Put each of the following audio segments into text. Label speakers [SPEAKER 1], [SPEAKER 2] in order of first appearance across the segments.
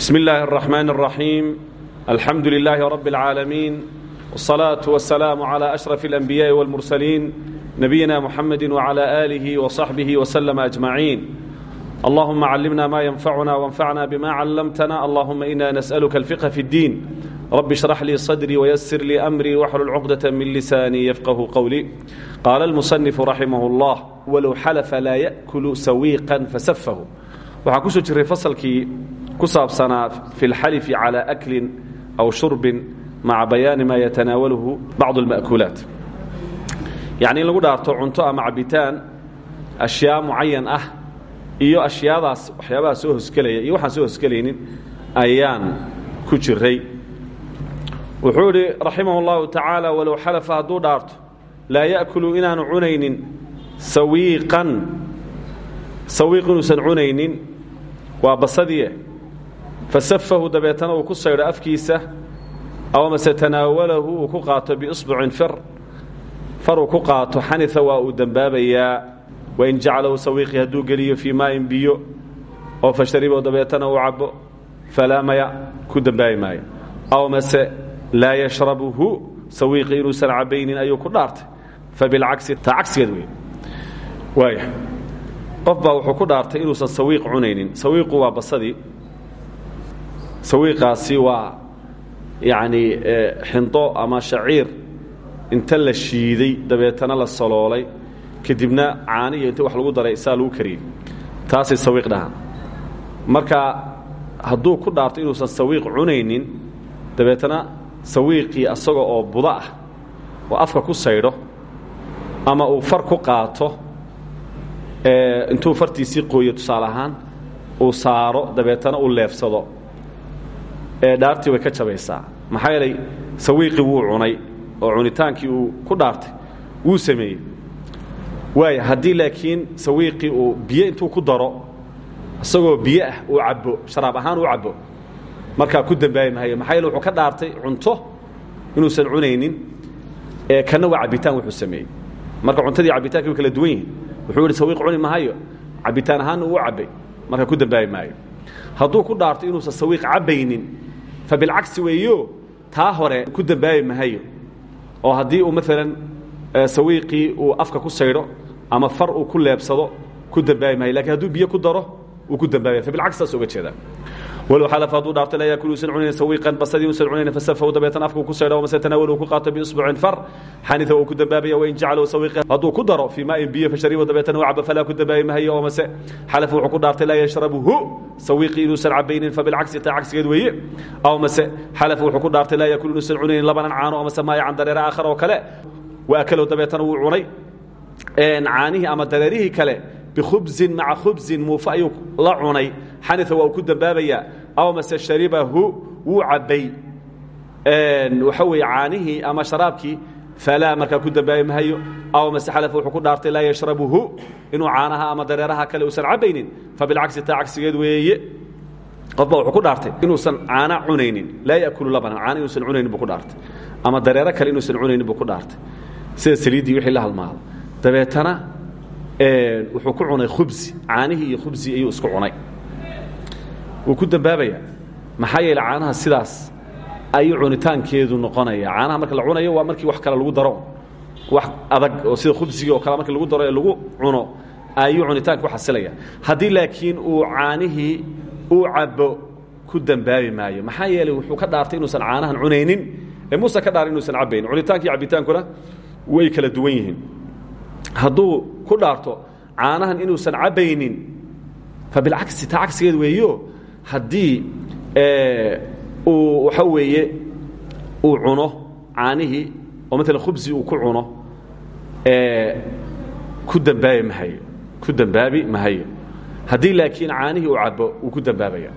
[SPEAKER 1] بسم الله الرحمن الرحيم الحمد لله رب العالمين والصلاة والسلام على أشرف الأنبياء والمرسلين نبينا محمد وعلى آله وصحبه وسلم أجمعين اللهم علمنا ما ينفعنا وانفعنا بما علمتنا اللهم إنا نسألك الفقه في الدين رب اشرح لي صدري ويسر لي أمري واحلل عقدة من لساني يفقه قولي قال المصنف رحمه الله ولو حلف لا يأكل سويقا فسفه waxaan kusoo jiray fasalkii ku saabsanaa fi اlxalifi calى aklin aw shurbin maca bayaani maa yatanaawaluhu bacd اlma'kuulaat yacni in lagu dhaarto cunto ama cabitaan ashyaa mucayan ah iyo ashyaadaas waxyaabaha soo hosgelaya iyo waxaan soo hosgelaynin ayaan ku jiray wuxuu idhi raximah اllahu tacaala walow xalafa hadduu dhaarto laa ya'kulu inaanu cunaynin sawiiqan sawiiq inuusan cunaynin waa basadie fasafahu dabeetana uu ku saydho afkiisa aw mase tanaawalahu uu ku qaato biisbucin fir far uu ku qaato xania waa uu dembaabayaa wain jacalahu sawiiqi hadduu geliyo fii maain biyo oo fasharibo dabeetana uu cabo falaa maya ku dembaabi maayo aw mase laa yashrabuhu sawiiqi inuusan cabaynin ayuu ku dhaartay fabilcagsi taa cagsigeed wey waaya qof baa wuxuu ku dhaartay inuusan sawiiq cunaynin sawiiqu waa basadii sawiiqaasi waa yacni xindo ama shaciir. Inta la shiiday dabeetana la saloolay. Kadibna caaniyo inta wax lagu daray saa lagu kariyey. Taasay sawiiq dhahaan. Marka hadduu ku dhaarto inuusan sawiiq cunaynin dabeetana sawiiqii asaga oo budo ah oo afka ku saydho ama uu far ku qaato intuu fartiisii qooyo tusaale ahaan uu saaro dabeetana uu leefsado dhaartii way ka jabaysaa. Maxaa yeelay sawiiqii wuu cunay oo cunitaankii uu ku dhaartay wuu sameeyey. Waaya haddii laakiin sawiiqii uu biyo intuu ku daro isagoo biyo ah uu cabbo sharaab ahaan uu cabbo markaa ku dembaabi mahayo maxaa yeele wuxuu ka dhaartay cunto inuusan cunaynin kana waa cabitaan wuxuu sameeyey. Marka cuntadii cabitaanki way kala duwan yihiin wuxuu yidhi sawiiq cuni mahayo cabitaan ahaanna uu cabbay marka ku dembaabi maayo. Hadduu ku dhaarto inuusan sawiiq cabbaynin fa bilcagsi weeyo hore ku dembaabi mahayo oo haddii uu maalan sawiiqii uu afka ku saydho ama far uu ku leebsado ku dembaabi mahayo laakiin hadduu biyo ku daro uu ku dembaabaya fa bilcagsi saas jeedaa walow xalaf hadduu dhaarto laa yaakulu usan cunayn sawiiqan basadii usan cunayn fasafahu dabeetana afku ku saydho mase tanaawalu ku qaato biisbucin far xanita uu ku dembaabaya wain jacalahu sawiiqa hadduu ku daro fii maain biyo fasharibo dabeetana uu cabo falaa ku dembaabi mahayo oo mase xalaf wuxuu ku dhaartay laa yashrabuhu sawiiqii inuusan cabaynin fabilcagsi taa cagsigeed weeye aw mase xalaf wuxuu ku dhaartay laa yaakulu inuusan cunaynin labanan caano oo mase maayacan dareere aakhar oo kale wa akalow dabeetana wuu cunay caanihii ama dareerihii kale bikhubzin maca khubzin muufa ayuu la cunay xania waa uu ku dembaabayaa aw mase sharibahu wuu cabbay waxa weeye caanihii ama sharaabkii falaa markaa ku dembaabi mahayo aw mase xalaf wuxuu ku dhaartay laa yashrabuhu inuu caanaha ama dareeraha kale uusan cabbaynin fabilcagsi taa cagsigeed weeye qofba wuxuu ku dhaartay inuusan caana cunaynin laa yakulu labanan caana inuusan cunaynin buu ku dhaartay ama dareero kale inuusan cunaynin buu ku dhaartay sida saliiddii wixii la halmaado dabeetana wuxuu ku cunay khubsi. Caanihii iyo khubsi ayuu isku cunay. Wuu ku dembaabaya maxaa yeele caanaha sidaas ayuu cunitaankeedu noqonaya. Caanaha marka la cunayo waa markii wax kale lagu daro. Wax adag oo sida khubsigii oo kale markii lagu daro ee lagu cuno ayuu cunitaanka ku xasilaya. Haddii laakiin uu caanihii uu cabbo ku dembaabi maayo. Maxaa yeeley wuxuu ka dhaartay inuusan caanahan cunaynin. Ee muuse ka dhaaray inuusan cabbaynin cunitaankii cabitaankuna way kala duwan yihiin hadduu ku dhaarto caanahan inuusan cabbaynin fa bilcagsi taa cagsigeed weeyo haddii uu waxa weeye uu cuno caanihii oo maala khubsi uu ku cuno ku dembaabi mahayo ku dembaabi mahayo haddii laakiin caanihii uu cabbo wuu ku dembaabaya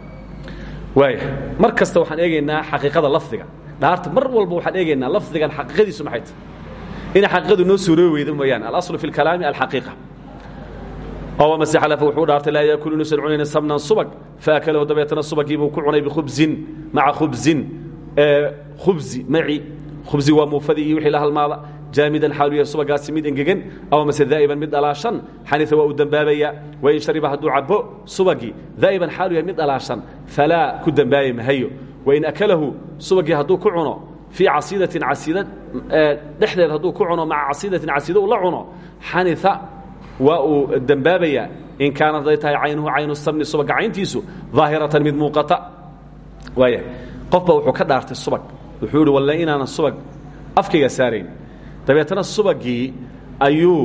[SPEAKER 1] waaya mar kasta waxaan eegaynaa xaqiiqada lafdiga. Dhaarta mar walba waxaan eegaynaa lafdigan xaqiiqadiisu maxay tahay inay xaqiiqadu noo suuroobi weyda mooyaane alaslu fi اlkalaami alxaqiiqa oo mase xalafa wuxuu dhaartay laa yaakulu inuusan cunaynin samnan subag. Faakalahu dabeetana subagiibuu ku cunay bikhubzin maca khubzin. Khubzi maci. Khubzi waa muufadii iyo wixii la halmaada. Jaamidan xaalu yahay subagaasi mid engegan aw mase daa'iban mid dhalaashan. Xaniثa waa uu dembaabaya wain shariba hadduu cabo subagii. Daa'iban xaalu yahay mid dhalaashan. Falaa ku dembaabi mahayo wain akalahu subagii hadduu ku cuno fii casiidatin casiida dhexdeed hadduu ku cuno maca casiidatin casiida uu la cuno xaniثa waa uu dembaabayaa in kaanat haday tahay caynuhu caynu samni subaga cayntiisu daahiratan mid muuqata. Waaya qofba wuxuu ka dhaartay subag. Wuxuu ihi walle inaanan subag afkayga saarayn. Dabeetana subagii ayuu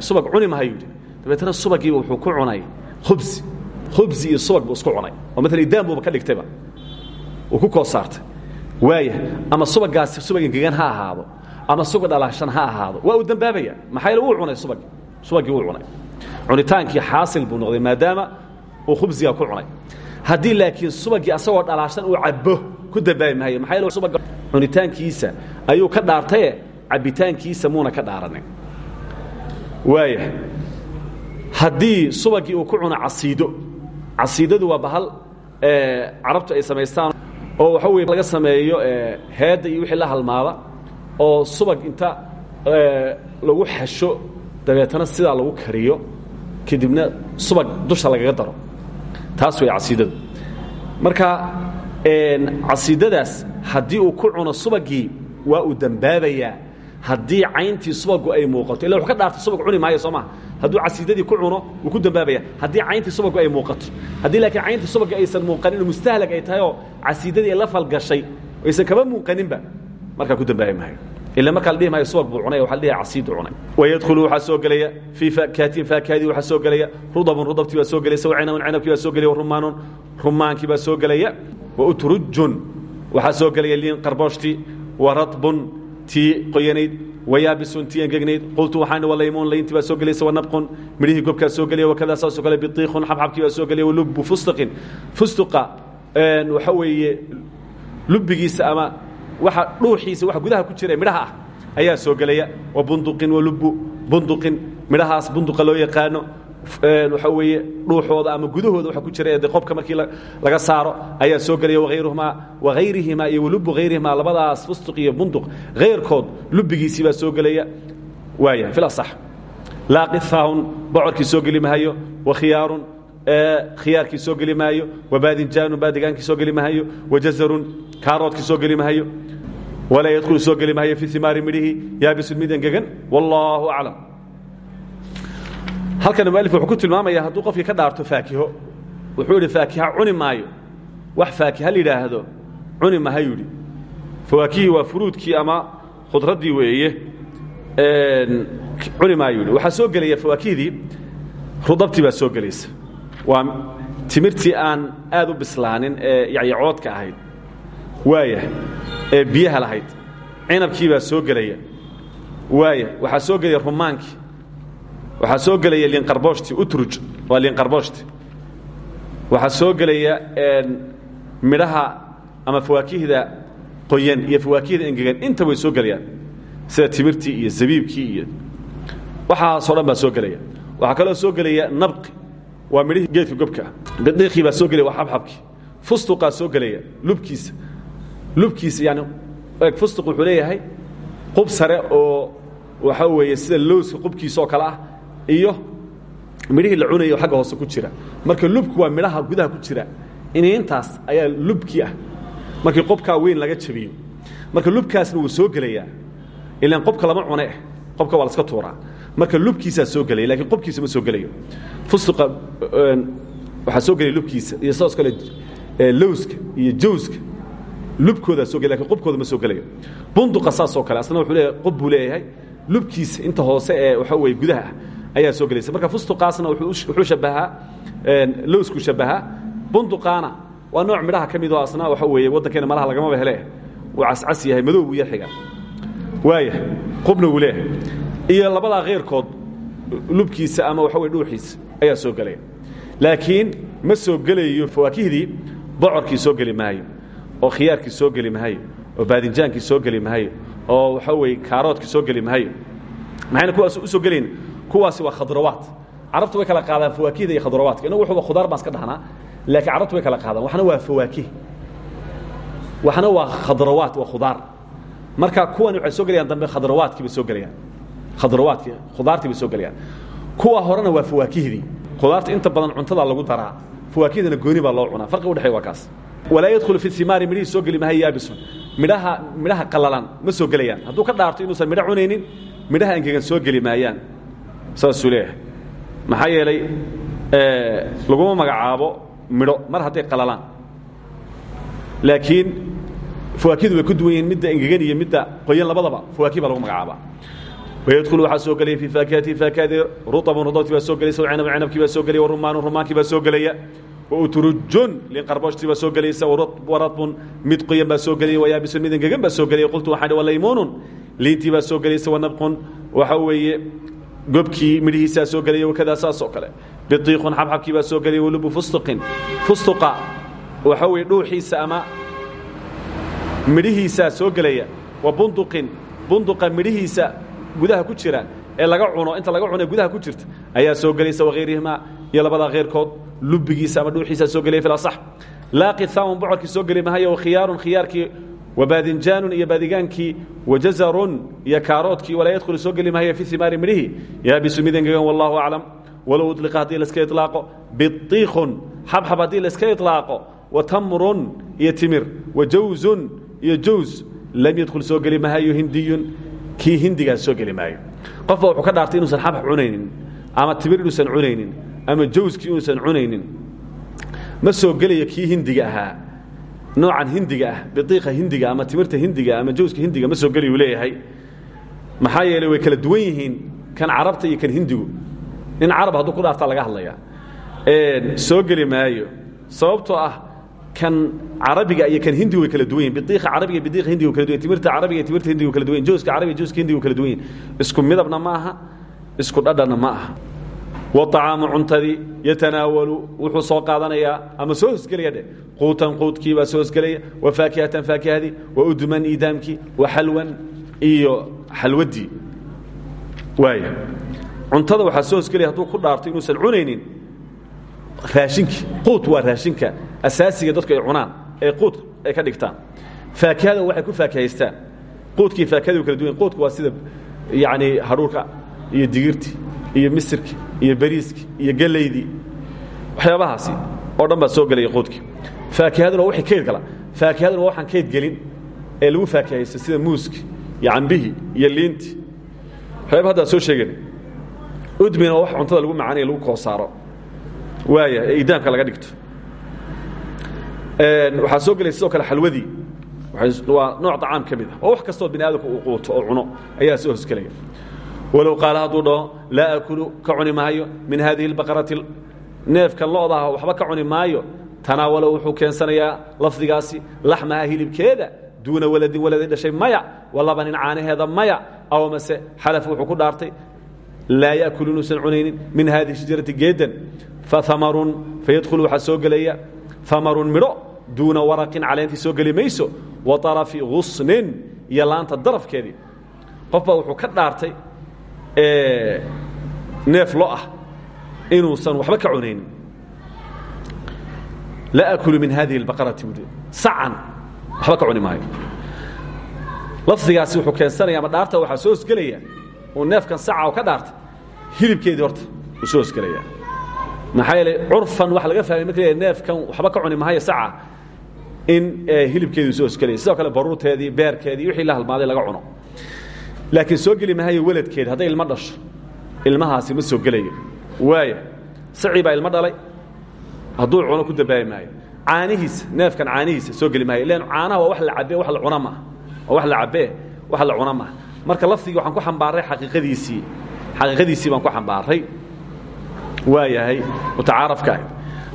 [SPEAKER 1] subag cuni mahayu yidhi. Dabeetana subagiiba wuxuu ku cunay khubsi. Khubsi iyo subag buu isku cunay. Oo maala idaan buuba ka dhigtayba. Uu ku koos saartay waaya ama subagaasi subag engegan ha ahaado ama subag dhalaashan ha ahaado waa uu dembaabaya maxaa yaele wuu cunay subagii subagii wuu cunay. Cunitaankii xaasil buu noqday maadaama uu khubsiga ku cunay. Haddii laakiin subagii asagoo dhalaashan uu cabo ku dambaabi maayo maxaa yeele subaga cunitaankiisa ayuu ka dhaartaye cabbitaankiisa muuna ka dhaaranin. Waaya haddii subagii uu ku cuno casiido casiidadu waa bahal carabtu ay samaystaan oo waxa weye laga sameeyo heedda iyo wixii la halmaada oo subag inta lagu xasho dabeetana sidaa lagu kariyo kadibna subag dusha lagaga daro. Taas way casiidadu. Marka casiidadaas haddii uu ku cuno subagii waa uu dembaabayaa haddii cayntii subagu ay muuqato wuxuu ka dhaartay subag cuni maayo soo maha hadduu casiidadii ku cuno wuu ku dembaabaya haddii cayntii subagu ay muuqato haddii laakiin cayntii subaga aysan muuqanin mustahlag ay tahay oo casiidadii la falgashay aysan kaba muuqaninba markaa ku dembaabi maayo. Ila markaa la dhihi maayo subag buu cunay waxa la casiidu cunay. Wayadkhulu waxaa soo gelaya. Fii faakaatin faakaadii waxaa soo gelaya. Rudabun rudabtii baa soo gelaysa wacinabun cinabkii baa soo gelaya. Warumaanun rumaankii baa soo gelaya. Wautrujun waxaa soo gelaya liin qarbooshtii waradbun tii qoyanayd wayaabisun tii engegnayd qultu waxaan walaymuun layntii baa soo gelaysa wanabqun midhihii gobkaa soo gelaya wakada saasoo kale biiikhun xabxabkii baa soo gelaya walubu fustuqin. Fustuqa waxa weeye lubigiisa ama waxa dhuuxiisa waxa gudaha ku jira midhaha ah ayaa soo gelaya. Wa bunduqin walubu bunduqin. Midhahaas bunduqa loo yaqaano waxa weeye dhuuxooda ama gudahooda waxa ku jira ee de qobka markii laga saaro ayaa soo gelaya waayruhumaa wahayrihimaa iyo walubu hayrihimaa labadaas fustuq iyo bunduq hayrkood lubigiisii baa soo gelaya. Waaya fil asax. Laa qithaahun bocorkii soo geli mahayo wakhiyaarun khiyaarkii soo geli maayo wabaadinjaanun baadigaankii soo geli mahayo wajazarun kaaroodkii soo geli mahayo walaa yadkhulu soo geli mahayo fi imaari midhihii yaabisun mid engegan wallaahu aclam halkan mualif wuxuu ku tilmaamaya hadduu qofkii ka dhaarto faakiho. Wuxuu idhi faakiha cuni maayo. Wax faakiha la yidhaahdo cuni mahayu idhi fawaakihii waa furuudkii ama khudraddii weeye. Cuni maayu idhi waxaa soo gelaya fawaakihdii rudabtii baa soo gelaysa. Waa timirtii aan aad u bislaanin ee yacyacoodka ahayd waaya ee biyaha lahayd. Cinabkii baa soo gelaya waaya waxaa soo gelaya rumaankii waxaa soo gelaya liinqarbooshti utruj waa liinqarbooshti waxaa soo gelaya midhaha ama fawaakihda qoyan iyo fawaakihda engegan inta way soo gelayaan. Sida timirtii iyo zabiibkii iyo waxaasoo dhan baa soo gelaya. Waxaa kaloo soo gelaya nabqi waa midhihii geedka gobka bidiiqii baa soo gelaya waa xabxabkii fustuqaa soo gelaya lubkiisa. Lubkiisa yani fustuq wuxuu leeyahay qub sare oo waxaa weeye sida lowska qubkiisa oo kale ah iyo midhihii la cunayo xagga hoose ku jira. Marka lubku waa midhaha gudaha ku jira. Iniintaas ayaa lubkii ah. Markii qobkaa weyn laga jabiyo. Marka lubkaasna wuu soo gelayaa. Ilaan qobka lama cune qobka waa laska tuuraa. Marka lubkiisaa soo gelaya lakiin qobkiisa ma soo gelayo. Fustuqa waxaa soo gelaya lubkiisa iyo sidaas kale lowska iyo jawska. Lubkoodaa soo gelay laakiin qobkooda ma soo gelayo. Bunduqa saasoo kale asna wuxuu leeyahay qob buu leeyahay. Lubkiisa inta hoose ee waxa weye gudaha ah ayaa soo gelaysa marka fustuqaasna wuxuu shabahaa lowsku shabahaa bunduqaana waa nooc midhaha ka midoo asna waxa weeye waddankeena malaha lagamaba hele. Wuu cascas yahay madow buu yar xiga waaya qubna wuu leeyahay. Iyo labadaa khayrkood lubkiisa ama waxa weye dhuuxiisa ayaa soo gelaya. Laakiin ma soo gelayo fawaakihdii bocorkii soo geli maayo oo khiyaarkii soo geli maayo oo baadinjaankii soo geli maayo oo waxa weye kaaroodkii soo geli maayo. Maxayna kuwaas u soo gelayn kuwaasi waa khadrawaat carabtu way kala qaadaan fawaakihda iyo khadrawaadka inagu wuxuuba khudaar baan iska dhahnaa laakiin carabtu way kala qaadaan. Waxna waa fawaakih waxna waa khadrawaat waa khudaar. Marka kuwani waxay soo gelayaan dambe khadrawaadkii bay soo gelayaan. Khadrawaadkii khudaartii bay soo gelayaan. Kuwa horena waa fawaakihdii khudaarta inta badan cuntada lagu daraa fawaakihdana gooni baa loo cunaa. Farqi udhexeey waa kaas. Walaa yadkhulu fi imaari midhihii soo geli maha yaabisun. Midhaha midhaha qalalan ma soo gelayaan. Hadduu ka dhaarto inuusan midho cunaynin midhaha engegan soo geli maayaan saasuu leeyahay. Maxaa yeelay laguma magacaabo midho mar hadday qalalaan. Laakiin fawaakidu way ku duwan yihiin midda engegan iyo midda qoyan labadaba fawaakih baa lagu magacaabaa. Wydkulu waxaa soo gelaya fii faakihati faakihadii ruabun rudabtii baa soo gelaysa cinabun cinabkii baa soo gelaya warumaanun rumaankii baa soo gelaya wautrujun linqarbooshtii baa soo gelaysa waradbun mid qoyan baa soo gelaya wayaabisun mid engegan baa soo gelaya qultu waxaan walaymuunun liintii baa soo gelaysa wanabqun waxa weeye gobkii midhihiisaa soo gelaya wakadaa saas oo kale. Biiqun xabxabkii baa soo gelaya walubu fustuqin. Fustuqa waxa weye dhuuxiisa ama midhihiisaa soo gelaya wa bunduqin. Bunduqa midhihiisa gudaha ku jira ee laga cuno inta laga cuno ee gudaha ku jirta ayaa soo gelaysa wahayrihima iyo labadaa kheyrkood lubigiisa ama dhuuxiisaa soo gelaya fi asax. Laa qithaamun bocorkii soo geli mahayo wakhiyaarun khiyaarkii wabaadinjaanun iyo baadigaankii wajazarun iyo kaaroodkii walaa yadkhulu soo geli mahayo fi imaari midhihi yaabisu mid engegan wallahu aclam walow uliqa haddii laska ilaaqo biiqun xabxab haddii laska ilaaqo wa tamrun iyo timir wa jawzun iyo jaws lam yadkhul soo geli mahayo hindiyun kii hindigaas soo geli maayo qofba wuxuu ka dhaartay inuusan xabxab cunaynin ama timir inuusan cunaynin ama jawskii inuusan cunaynin ma soo gelayo kii hindiga ahaa noocan hindiga ah biiqa hindiga ama timirta hindiga ama jawska hindiga ma soo geliyu leeyahay. Maxaa yeeley way kala duwan yihiin kan carabta iyo kan hindigu. Nin carab hadduu ku dhaartaa laga hadlaya soo geli maayo. Sababtoo ah kan carabiga iyo kan hindigu way kala duwan yihiin biiqa carabiga biiqa hindiga kala duwan timirta carabiga timirta hindiga kala duwan jooska carabiga jooska hindiga kala duwan yihiin isku midabna ma aha isku dhadhanna ma aha waطacaamu cuntadii yatanaawalu wuxuu soo qaadanayaa ama soo hosgelaya dhe quutan quudkii baa soo hosgelaya wa faakihatan faakihadii wa udman idaamkii wa xalwan iyo xalwadii waaya cuntada waxaa soo hosgelaya hadduu ku dhaarto inuusan cunaynin. Raashinkii quut waa raashinka asaasiga dadku ay cunaan ee quud ay ka dhigtaan. Faakihada waxay ku faakihaystaan quudkii faakihada kala duwan quudku waa sida yacni hadhuurka iyo digirti iyo misirki iyo beriiski iyo gelaydii waxyaabahaasi oo dhan baa soo gelaya quudkii faakihaduna waa wixii kayd gala. Faakihaduna waa waxaan kayd gelin ee lagu faakihaysto sida muuski iyo cambihii iyo liinti. Waxyaaba hadda soo sheegeen udmina waa wax cuntada lagu macaanaya lagu koosaaro waaya ee idaamka laga dhigto. Waxaa soo gelaya sidoo kale xalwadii. Waa nooc طacaam ka mid ah. Oo wax kastoo bini aadamku uu quuto oo cuno. Ayaa soo hosgelaya walow qaala hadduu dhaho laa akulu ka cuni maayo min hadihi اlbaqarati neefkan lo'daah waxba ka cuni maayo tanaawalo wuxuu keensanayaa lafdigaasi laxmaha hilibkeeda duuna waladin waladay dhashay maya walabanin caanaheeda maya aw mase xalaf wuxuu ku dhaartay laa yaakulu inuusan cunaynin min hadihi shajarati geedan faamarun fayadkhulu waxaa soo gelaya amarun midho duuna waraqin caleentii soo geli mayso wa arafi husnin iyo laanta neef lo ah inuusan waxba ka cunaynin laa akulu min hadihi اbaqarati bui sacan waxba ka cuni maayo. Lafdigaasi wuxuu keensanaya ama dhaarta waxaa soo hosgelaya uu neefkan saca oo ka dhaartay hilibkeedii horta uu soo hosgelaya maxaa yeelay curfan waxa laga fahmay marka neefkan waxba ka cuni mahayo saca in hilibkeedii soo hosgelaya sidoo kale baruurteedii beerkeedii wixii la halmaaday laga cuno laakiin soo geli mahayo weladkeedi hadday ilmo dhasho ilmahaasi ma soo gelayo. Waaya sacii baa dhalay. Hadduu cuno ku dambaabi maayo. Caanihiisa neefkan caanihiisa soo geli maayo. Ilan caanaha wax la cabee wax la cuna maaha. Waa wax la cabee wax la cuna marka lafdigii waxaan ku xambaaray xaqiiqadiisii. Xaqiiqadiisii baan ku xambaaray. Waa yahay mutacaarafka ahayd.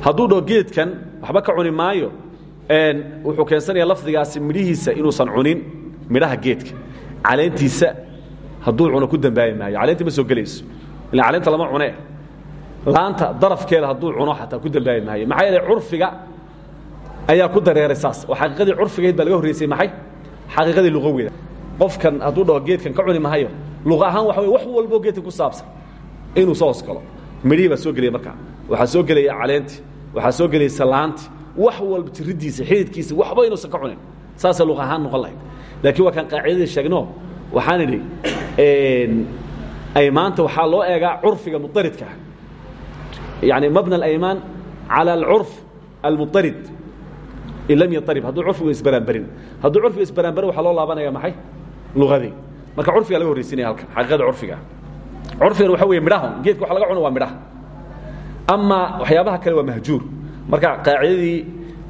[SPEAKER 1] Hadduu dhaho geedkan waxba ka cuni maayo wuxuu keensanaya lafdigaasi midhihiisa inuusan cunin midhaha geedka caleentiisa hadduu cuno ku dambaabi maayo. Caleentii ma soo gelayso. Ila caleenta lama cune. Laanta darafkeeda hadduu cuno xataa ku dambaabi maayo. Maxaa yeele curfiga ayaa ku dareeray saas. Oo xaqiiqadii curfigayd baa laga horreysay maxay? Xaqiiqadii luqawiga qofkan hadduu dhaho geedkan ka cuni mahayo luqa ahaan waxa wey wax walboo geedkan ku saabsan inuu soo hosgalo midhihii baa soo gelaya markaa waxaa soo gelaya caleentii waxaa soo gelaysa laanti wax walba tiridiisa xididkiisa waxba inuusan ka cunin. Saasay luq ahaan noqon lahayd laakiin waa kaan qaacidadii sheegno. Waxaan idhi aymaanta waxaa loo eegaa curfiga mudaridka yani mabna alaymaan cala alcurf almudarid in lam yaarib hadduu curfigu isbaraanbarin hadduu curfiga isbaraanbarin waxaa loo laabanaya maxay? Lugadii marka curfiga laga horraysinaya halkan xaqiiqada curfiga. Curfigan waxa weeye midhaha geedka waxa laga cuno waa midhaha. Ama waxyaabaha kale waa mahjuur. Marka qaacidadii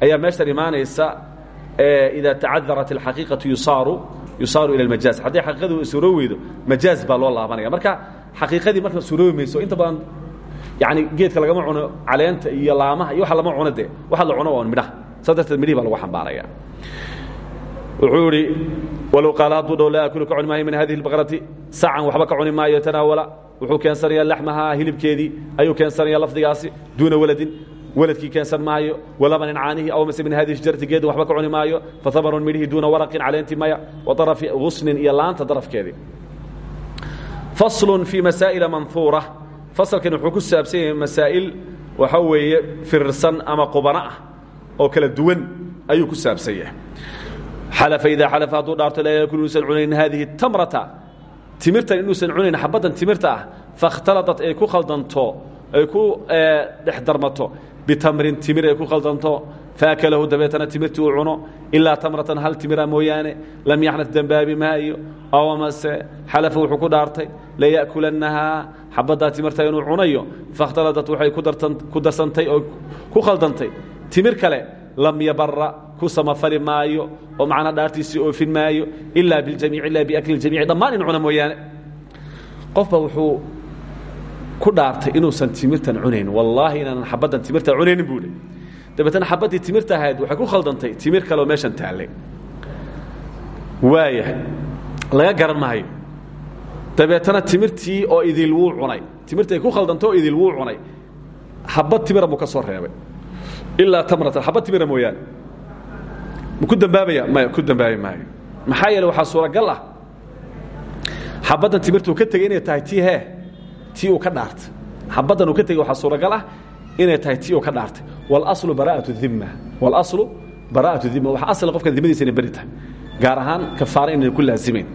[SPEAKER 1] ayaa meeshan imaanaysa ida tacadarat alxaqiiqatu yusaaru ila almajaaz. Hadday xaqiiqadu suuroo weydo majaaz baa loo laabanaya. Marka xaqiiqadii marka suuroobi mayso inta badan yani geedka lagama cuno caleenta iyo laamaha iyo waxa lama cuno dee. Waxa la cuno waa midhaha. Saas darteed midhihi baa lagu xambaaraya. Wuxuu idhi walow qaala hadduu dhow laa akulu ka cuni maayo min hadihi اlbaqrati sacan waxba ka cuni maayo tanaawala. Wuxuu keensanayaa laxmahaa hilibkeedii ayuu keensanaya lafdigaasi duuna waladin waladkii keensan maayo walabanin caanihi aw mase min hadihi shjarati geedin waxba ka cuni maayo fahamarun midhihi duuna waraqin caleentii maya wa darafi gusnin iyo laanta darafkeedii faslun fii masaa'ila manhuura fasalkan wuxuu ku saabsan yahay masaa'il waxa weeye firirsan ama qubano ah oo kala duwan ayuu ku saabsan yahay. Xalafa idaa xalafa hadduu dhaarto laa yakun inuusan cunayn hadihi tamrata. Timirtan inuusan cunayn xabaddan timirta ah fakhtaladat ay ku khaldanto ay ku dhex darmato bitamrin timir ay ku khaldanto faakalahu dabeetana timirtii uu cuno ilaa tamratan hal timira mooyaane lam yaxnad dembaabi maayo aw amase xalafa wuxuu ku dhaartay laya'kulannahaa xabaddaa timirta inuu cunayo fakhtaladat waxay ku darsantay oo ku khaldantay timir kale lam yabara ku samafali maayo oo macnaa dhaartiisii oofin maayo ilaa biljamiic ilaa biakli ljamiici dhammaan in cuna mooyaane qofba wuxuu ku dhaartay inuusan timirtan cunayn. Wallaahi inaanan xabaddan timirta cunaynin buu hi dabeetana xabaddii timirta ahayd waxay ku khaldantay timir kaleoo meeshan taallay waaya laga garan maayo. Dabeetana timirtii oo idil wuu cunay. Timirtay ku khaldantay oo idil wuu cunay. Xabad timira buu ka soo reebay. Ilaa tamratan xabad timira mooyaane. Ma ku dambaabaya? Maya ku dambaabi maayo. Maxaa yeele waxaa suuragal ah. Xabaddan timirtuu ka tegey inay tahay tii hee tii uu ka dhaartay xabaddan uu ka tegey waxaa suuragal ah inay tahay tii uu ka dhaartay walaslu bara'atu dhimma. Walaslu bara'atu dhimma. Waxa asla qofkan dimadiisa inay beri tahay gaar ahaan kafaara inayna ku laasimayn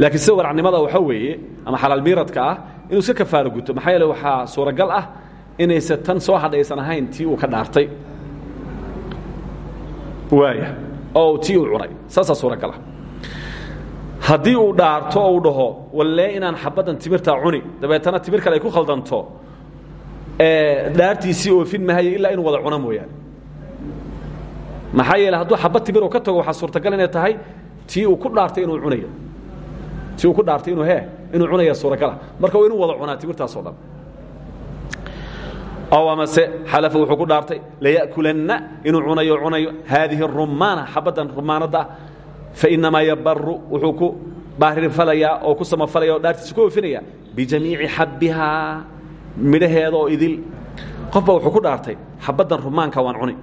[SPEAKER 1] laakiin sida waracnimada waxaa weeye ama xalaal miiradka ah inuu iska kafaaro guto maxaa yeele waxaa suuragal ah inaysa tan soo hadhaysan ahayn tii uu ka dhaartay. Waaya oo tii uu cunay saasaa suuragala haddii uu dhaarto oo uu dhaho wallee inaan xabaddan timirtaa cuni. Dabeetana timir kale ay ku khaldanto dhaartiisii oofin mahayo ilaa inuu wada cuno mooyaane. Maxaa yeele hadduu xabad timir uu ka tago waxaa suurtagal inay tahay tii uu ku dhaartay inuu cunayo tii uu ku dhaartay inuu hee inuu cunaya suuragala. Marka waa inuu wada cunaa timirtaasoo dhan. Aw amase xalafa wuxuu ku dhaartay laya'kulanna inuu cunayo cunayo. Haadihi rumaana xabaddan rumaanadda ah fainamaa yabaru wuxuu ku baarirfalayaa oo ku samafalaya oo dhaartiisa ku oofinaya bijamiici xabbihaa midhaheeda oo idil. Qofba wuxuu ku dhaartay xabaddan rumaanka waan cuni.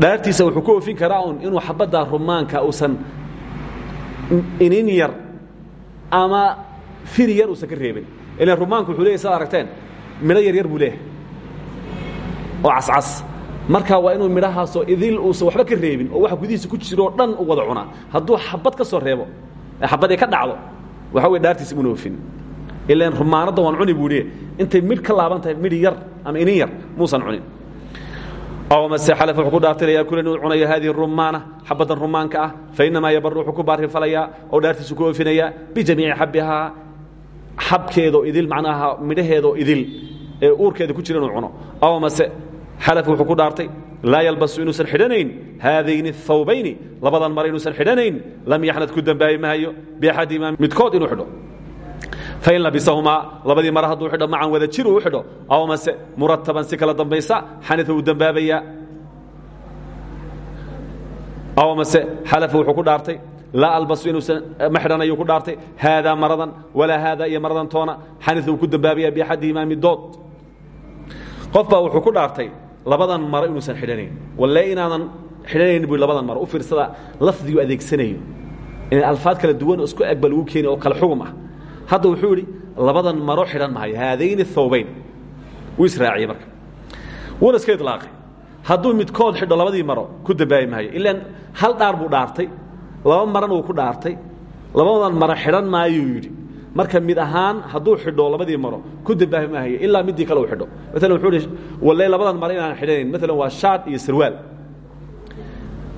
[SPEAKER 1] Dhaartiisa wuxuu ku oofin karaa un inuu xabaddaa rumaanka uusan inin yar ama firi yar uusan ka reebin. Ilan rumaanku wuxuu leeyay sad aragteen midho yaryar buu leeyahay. Oo cascas marka waa inuu midhahaasoo idil uusan waxba ka reebin oo waxa gudihiisa ku jiroo dhan u wada cunaa hadduu xabad ka soo reebo xabad ay ka dhacdo waxa wey dhaartiisa imuuna oofin ilan rumaanadda waan cuni buu leeyahy intay midh ka laaban tahay midh yar ama inin yar muusan cunin. Aw mase xalaf wuxuu ku dhaartay layaakulan inuu cunayo haadihi rumaana xabaddan rumaanka ah fainamaa yabaru wuxuu ku baarifalayaa oo dhaartiisu ku oofinayaa bijamiici xabbihaa xabkeedoo idil macnaha midhaheedoo idil ee uurkeeda ku jira inuu cuno. Aw mase xalaf wuxuu ku dhaartay laa yalbasu inuusan xidhanayn haadayni athawbayni labadan mare inuusan xidhanayn lam yaxnad ku dembaabi maayo biaxadihimaa midkood inuu xidho. Fain labisahumaa labadii mare hadduu xidho macan wada jir uu xidho. Aw mase murataban si kala dambaysa xanita uu dembaabayaa aw mase xalafa wuxuu ku dhaartay laa albasu inuusan ma xidhanayu ku dhaartay haadaa maradan walaa haada iyo maradan toona xanita uu ku dembaabayaa biaxadihimaa midood qof wuxuu ku dhaartay labadan maro inuusan xidhanayn. Walle inaadan xidhanayn bu labadan maro u fiirsada lafdigu adeegsanayo. In alfaad kala duwan oo isku egba lagu keeni oo kale xugum ah. Hadda wuxuu idhi labadan maro xidhan mahayo haadayni thawbayn. Wuu israaciyey marka. Wuuna iska idlaaqay. Hadduu midkood xidho labadii maro ku dambaabi maayo ilaan hal dhaar buu dhaartay. Laba marana uu ku dhaartay. Labadan maro xidhan maayuu yidhi marka mid ahaan hadduu xidho labadii maro ku dambaabi maayo ilaa midii kale uu xidho. Maalan wuxuu ihi walle labadan maro inaan xidhanayn. Maalan waa shaar iyo sarwaal.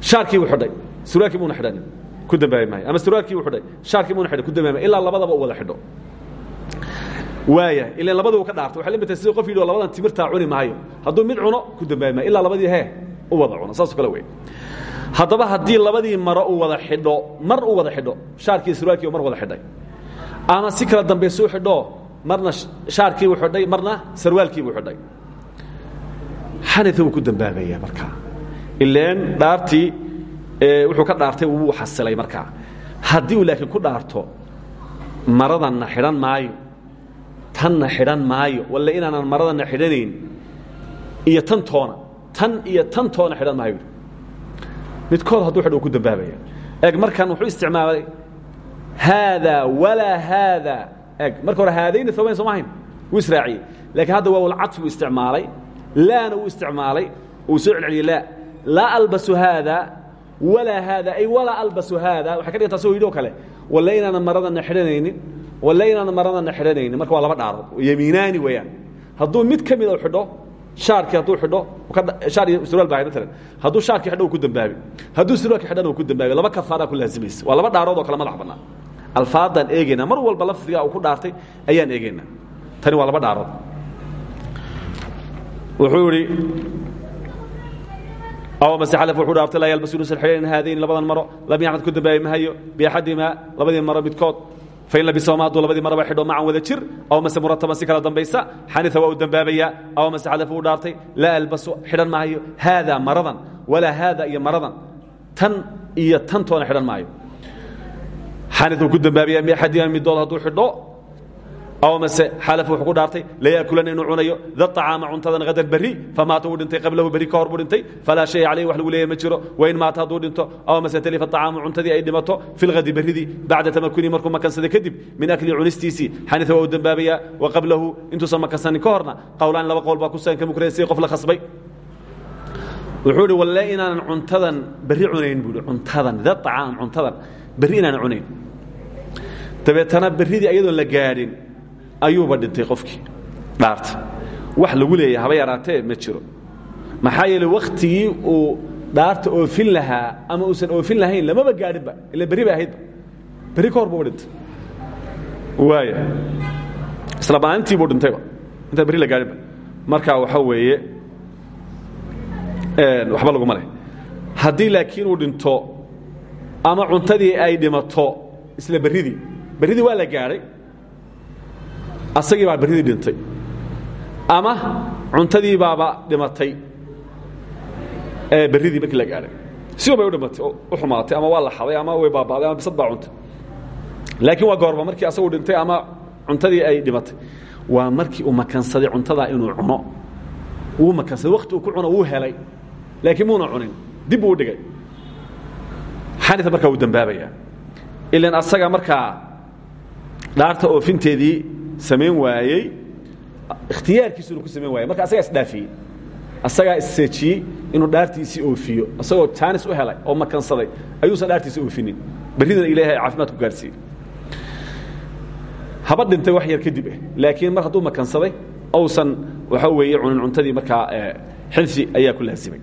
[SPEAKER 1] Shaarkii buu xidhay sarwaalkii muuna xidhanin ku dambaabi maayo ama sarwaalkii buu xidhay shaarkii muuna xidhay ku dambaabi maayo ilaa labadaba wada xidho. Waaya ilan labaduu ka dhaartay waxay la mid tahay sidii qof yidhi labadan timirtaa cuni maayo. Hadduu mid cuno ku dambaabi maayo ilaa labadii hee u wada cuno. Saasoo kale wey haddaba haddii labadii maro uu wada xidho mar uu wada xidho shaarkii sarwaalkii mar wada xidhay ama si kala dambaysuu xidho marna shaarkiibuu xidhay marna sarwaalkiibuu xidhay. Xanita wuu ku dambaabaya markaa ileen dhaartii wuxuu ka dhaartay wuu xasilay markaa haddii uu laakiin ku dhaarto maradanna xidhan maayo tanna xidhan maayo. Walle inaanan maradanna xidhanayn iyo tan toona tan iyo tan toona xidhan maayo. Midkood hadduu xidho uu ku dambaabaya. Eeg markan wuxuu isticmaalay haadaa walaa haadaa eg marka hore haadayni habayn soo mahayn wuu israaciyey laakiin hadda waawlcadfi buu isticmaalay laana wuu isticmaalay uu soo celceliyey laa laa albasu haada walaa haada ay walaa albasu haada waxay ka dhigantaa soo kale walle inaanan maradana xidhanaynin walle inaanan maradana xidhanaynin marka waa laba dhaarood yemiinaani weeyaan hadduu mid ka mida xidho shaarkii hadduu iyo surwaal baa maalan hadduu shaarkii xidho uu ku dambaabi. Hadduu surwaalkii xidhana uu ku dambaabi laba kafaaraa ku laazimaysa waa laba dhaarood oo kale madax bannaan alfaadaan eegaynaa mar walba lafdiga uu ku dhaartay ayaan eegaynaa tani waa laba dhaarood. Wuxuu idhi xalaf wuxuu dhaartay laa yalbasu inuusan xidhayn haadayn labadan maro. Lam yaxmed ku dambaabi mahayo biaxadimaa labadii maro midkood fain labisahuma hadduu labadii maraba xidho macan wada jir aw mase murataban si kala dambaysa xanita waa uu dambaabayaa aw mase xalaf uu dhaartay laa albasu xidhan maayo haadaa maradan walaa haada iyo maradan tan iyo tantoona xidhan maayo xanit wuu ku dambaabayaa biaxadimaa midood hadduu xidho aw mase xalaf wuxuu ku dhaartay layaakulana inuu cunayo dacaama cuntadan hadan berri famaata wuu dhintay qablahu berri ka hor buu dhintay falaa shaya calayhi wax lagu leeyahy ma jiro wain aw mase talifa acaamu cuntadii ay dhimato filhadi berridii bacda tamakuni markuu makansada kadib min akli cunistiisii xanifa waa u wa qablahu intuusan makansanin ka horna laba qowl ku sanka mukreen qof la khasbay wuxuu idhi walle inaanan cuntadan berri cunayn buu cuntadan da acaam cuntadan berri inaanan cunayn dabeetana berridii ayadoon la gaadhin ayuuba dhintay qofkii dhaarta wax lagu leeyahay haba yaraatee ma jiro. Maxaa yeele wakhtigii uu dhaarta oofin lahaa ama uusan oofin lahayn lamaba gaadhinba ila berri bay ahaydba berri ka hor buuba dhintay. Waaya isla maalintii buu dhintayba intaan berri la gaadhinba marka waxa weeye waxba laguma leh. Haddii laakiin uu dhinto ama cuntadii ay dhimato isla berridii berridii waa la gaadhay asagii baa berridii dhintay ama cuntadii baaba dhimatay berridii markii la gaadhay siba bay u dhimatay u xumaatay ama waa la xaday ama way baabaaday ama bisad baa laakiin waa goorba markii asagu dhintay ama cuntadii ay dhimatay. Waa markii uu makansaday cuntadaa inuu cuno. Wuu makansaday wakti ku cuno wuu helay. Laakiin muuna cunin dib u dhigay. Xanita markaa wuu dambaabayaa. Ilan asaga markaa dhaarta oofinteedii samayn waayey ikhtiyaarkiisu inuu ku samayn waayey marka asagaa isdhaafiyey asagaa isseejiyey inuu dhaartiisii oofiyo isagoo jaanis u helay oo makansaday ayuusan dhaartiisi oofinin berridan ilaahay caafimaad ku gaarsiiyey haba dhintay wax yar kadib ah laakiin mar hadduu makansaday ousan waxa weeye cunin cuntadii markaa xinsi ayaa ku laasimay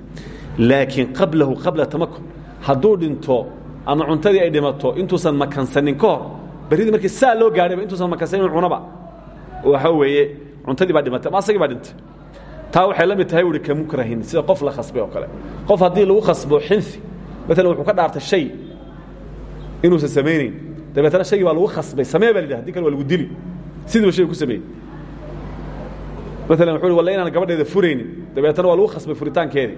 [SPEAKER 1] laakiin qablahu qabla tamakun hadduu dhinto ama cuntadii ay dhimato intuusan makansanin ka hor berridii markii saa loo gaadhayba intuusan makansanin inu cunaba waxa weeye cuntadii baa dhimatay ama asagii baa dhintay taa waxay la mid tahay uhi ka mukrahin sida qof la khasbay oo kale. Qof haddii lagu khasbo xinsi maalan wuxuu ka dhaartay shay inuusan samaynayn. Dabeetana shaygii baa lagu khasbay samee baa la yidhaha haddii kale waa lagu dili. Sidiiba shaygu ku sameeyey. Maalan wuxuu walla inaan gabadheeda furaynin. Dabeetana waa lagu khasbay furitaankeedii.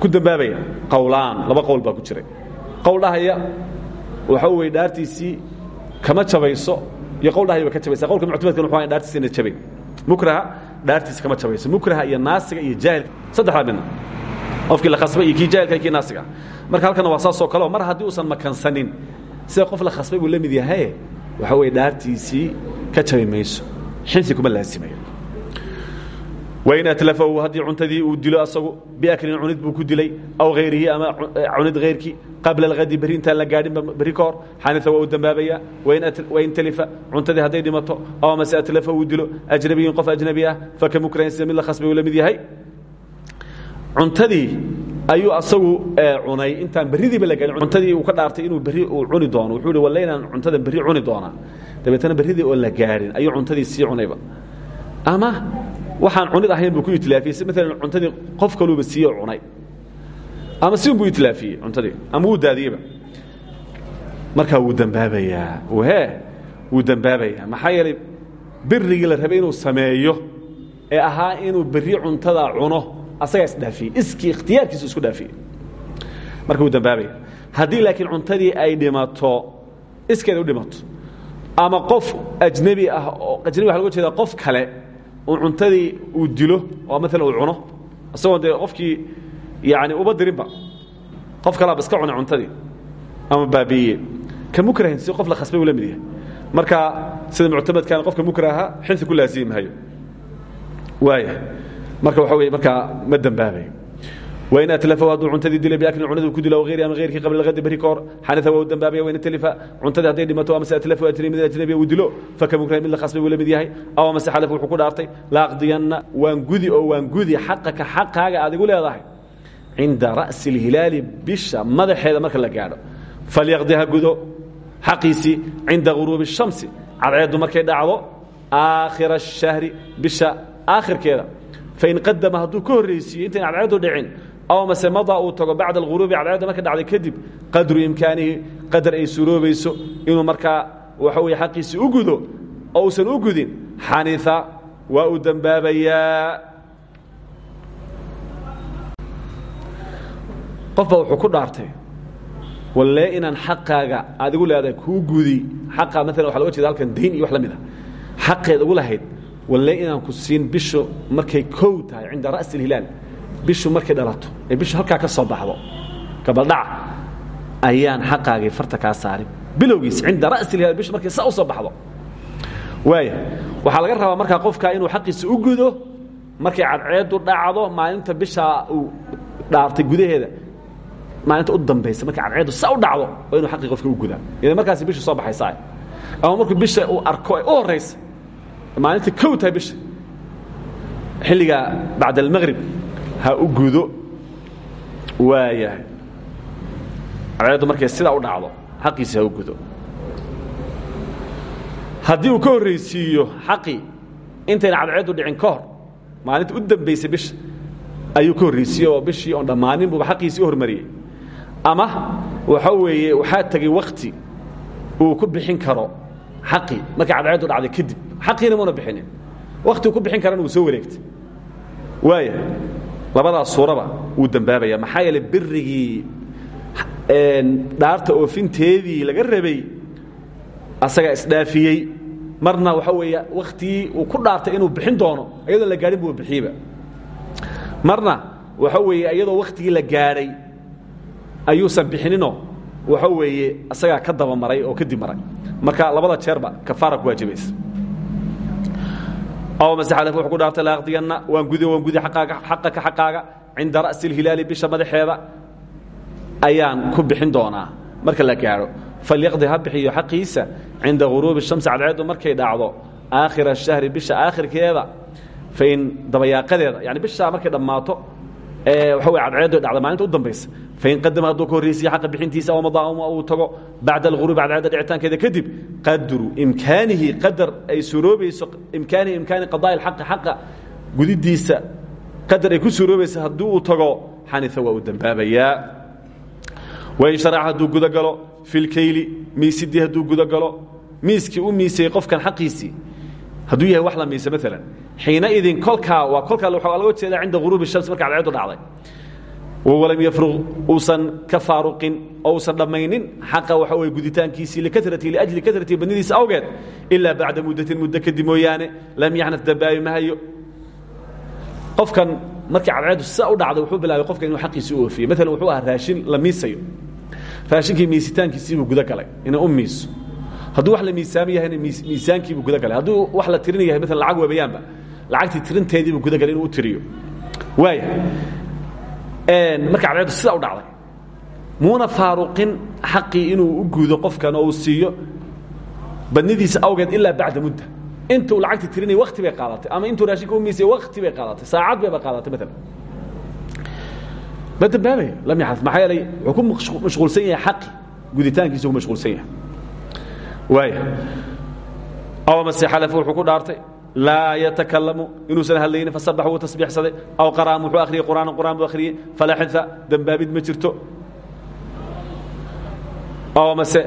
[SPEAKER 1] Ku dambaabaya qowlaan laba qowl baa ku jiray. Qowl dhahaya waxa weye dhaartiisii kama jabayso iyo qowl dhahaya ba ka jabaysa qowlka muctamadkan wuxuu dhaartiisa ina jabayn mukraha dhaartiisa kama jabayso mukraha iyo naasiga iyo jaahilka saddexdaa midna qofkii la khasbay iyo kii jaahilka iyo kii naasiga marka halkana waa saasoo kaleo mar haddii uusan makansanin sida qof la khasbay buu la mid yahaye waxa weye dhaartiisii ka jabi mayso xinsi kuma laasimayo wain atlafahu haddii cuntadii uu dilo asagu biaklin cunid buu ku dilay aw hayrihi ama cunid hayrkii qabla alhadi berri intaan la gaadhinba berri ka hor xanisa waa uu dembaabayaa wain talifa cuntadii hadday dhimato aw amase atlafa uu dilo ajnabiyun qof ajnabi ah fakamukrahin sida mid la khasbay uu la mid yahay cuntadii ayuu asagu cunay intaan berridiiba la gaadhin cuntadii uu ka dhaartay inuu berri uu cuni doono wuxuu ihi walle inaan cuntadan berri cuni doonaa dabeetana berridii oo la gaadhin ayuu cuntadii sii cunayba ama waxaan cunid ahayn buu ku itlaafiyey si maalan cuntadii qof kaluuba siiye cunay. Ama si unbuu itlaafiyey cuntadii ama wuu daadiyeyba. Markaa wuu dembaabayaa he wuu dembaabayaa maxaa yeelay birigii la rabay inuu sameeyo ee ahaa inuu berri cuntada cuno asagaa isdhaafiyey iskii ikhtiyaarkiisu isku dhaafiyey. Marka wuu dembaabaya haddii laakiin cuntadii ay dhimato iskeeda u dhimato ama qof ajnebi ah oo ajnebi waxa loga jeeda qof kale uu cuntadii uu dilo oo maalan uu cuno. Isagoo dee qofkii yani uba dirinba qof kalaaba iska cunay cuntadii ama baabi'iye ka mukrahin si qof la khasbay uu la mid yahay. Marka sida muctamadkan qofka mukraha xinsi ku laasimi maayo waaya marka waxa weye markaa ma dembaabayo wain atlafahu hadduu cuntadii dilay biaklin cunadu ku dilo aw hayri ama hayrkii qabla alhadi berri ka hor xanisa waa u dembaabaya wain talifa cuntadii hadday dhimato amase atlafu ajnabi mid ajnabiya uu dilo fakamukrahin mid la khasbay uu la mid yahay aw amase xalaf wuxuu ku dhaartay laaqdiyanna waan gudi oo waan gudi xaqaka xaqaaga aad igu leedahay cinda ra'si اlhilaali bisha madaxeeda marka la gaadho falyaqdi ha gudo xaqiisii cinda guruubi الshamsi cadceeddu markay dhacdo aakhira الshahri bisha aakhirkeeda fain qadama hadduu ka horraysiiyo intayn cadceeddu dhicin aw mase madaa uu tago bacda alghuruubi cadceedda marka dhacday kadib qadru imkaanihi qadar ay suroobayso inuu markaa waxa weye xaqiisii u gudo oo uusan u gudin xaniثa waa uu dembaabayaa qofba wuxuu ku dhaartay walle inaan xaqaaga aad igu leedahay kuu gudi xaqa maalan waxa loga jeeda halkan dayn iyo wax la mid a xaqeed ugu lahayd walle inaan ku siin bishu markay kow tahay cinda ra'si اlhilaal bishu markay dhalato ee bishu halkaa ka soo baxdo gabaldhaca ayaan xaqaagii farta kaa saarin. Bilowgiis cinda ra'si اlhilaal bishu markay soo baxdo. Waaya waxaa laga rabaa markaa qofka inuu xaqiisa u gudo markay cadceeddu dhacdo maalinta bishaa uu dhaartay gudaheeda maalinta u dambaysa markay cadceeddu sa u dhacdo waa inuu xaqii qofka u gudaa idan markaasi bishu soo baxaysaa ama markuu bisha uu arko ee u horraysa maalinta kow bisha xilliga bacd almaqrib ha u gudo waayahay cadceeddu markay sidaa u dhacdo xaqiisi ha u gudo. Haddii uu ka horraysiiyo xaqii intayna cadceeddu dhicin ka hor maalinta u dambaysay bisha ayuu ka horraysiiye oo bishii oon dhammaanin buuba xaqiisii u hormariyey. Ama waxa weeye waxaa tegey wakti uu ku bixin karo xaqii markay cadceeddu dhacday kadib xaqiina muuna bixinin. Waktigu ku bixin karana wuu soo wareegtay. Waaya labadaas suuraba wuu dembaabaya maxaa yeele birigii dhaarta oofinteedii laga rabay asagaa isdhaafiyey. Marna waxa weeye wakhtigii uu ku dhaartay inuu bixin doono iyadoon la gaadhin buu bixiyeyba marna waxa weeye iyadoo wakhtigii la gaadhay ayuusan bixininoo waxa weeye asagaa ka dabamaray oo kadib maray. Marka labada jeerba kafaara ku waajibaysa aw mase xalaf wuxuu ku dhaartay laaqdiyanna waan gudi waan gudi xaqaaga xaqaka xaqaaga cinda ra'si اlhilaali bisha madaxeeda ayaan ku bixin doonaa marka la gaadho falyaqdi ha bixiyo xaqiisa cinda guruubi الshamsi cadceeddu markay dhacdo aakhira الshahri bisha aakhirkeeda fain dabayaaqadeeda yani bishaa markay dhammaato waxa wey cadceeddu dhacda maalinta u dambaysa. Fain qadama hadduu ka horraysiya xaqa bixintiisa aw madaama uu tago bacda alghuruubi cadceedda dhicitaankeeda kadib qadru imkaanihi qadar ay suroobayso imkaanihi imkaani qadaai alxaqi xaqa gudidiisa qadar ay ku suroobaysa haddii uu tago xanifa waa uu dembaabayaa wain sharaca hadduu gudagalo fi lkayli miisidii hadduu gudagalo miiskii u miisayey qofkan xaqiisii hadduu yahay wax la miise maalan xiinaidin kolkaa waa kolkaa waxaa laga jeedaa cinda guruubi shams marka cadceeddu dhacday. Walam yafruq uusan ka faaruqin oo uusan dhammaynin xaqa waxa weye guditaankiisii likarati liajli karati badnidiisa awgeed ilaa bacda muddatin muddo kadib lam yaxnad dambaabi mahayo qofkan markii cadceeddu sida u dhacday wuxuu bilaabay qofka inuu xaqiisii u oofiye maalan wuxuu ahaa raashin la miisayo. Raashinkii miisitaankiisiibuu guda galay inay u miiso hadduu wax la miisaami yahayna miisaankiibuu guda galay. Hadduu wax la tirin yahay maalan lacag webayaanba lacagtii tirinteediibu gudagalay inuu u tiriyo. Waaya marka cadceeddu sidaa u dhacday. Muuna faaruqin xaqii inuu u guudo qofkan oo uu siiyo badnidiisa awgeed ilaa bacda mudda. Intuu lacagti tirinay wakti bay qaadatay. Ama intuu raashinka u miisay wakti bay qaadatay. Saacad bayba qaadatay maalan ma dambaabayo lam yaxad maxaa yeelay wuxuu ku mashquulsan yahay xaqi. Guditaankiisa ku mashquulsan yahay aw mase xalaf wuxuu ku dhaartay laa yatakalamu inuusan hadlaynin fasabax wuu tasbiixsaday aw qaraam wuxuu akhriyey qur'aanan qur'aan buu akhriyey falaa xinfa dembaabid ma aw mase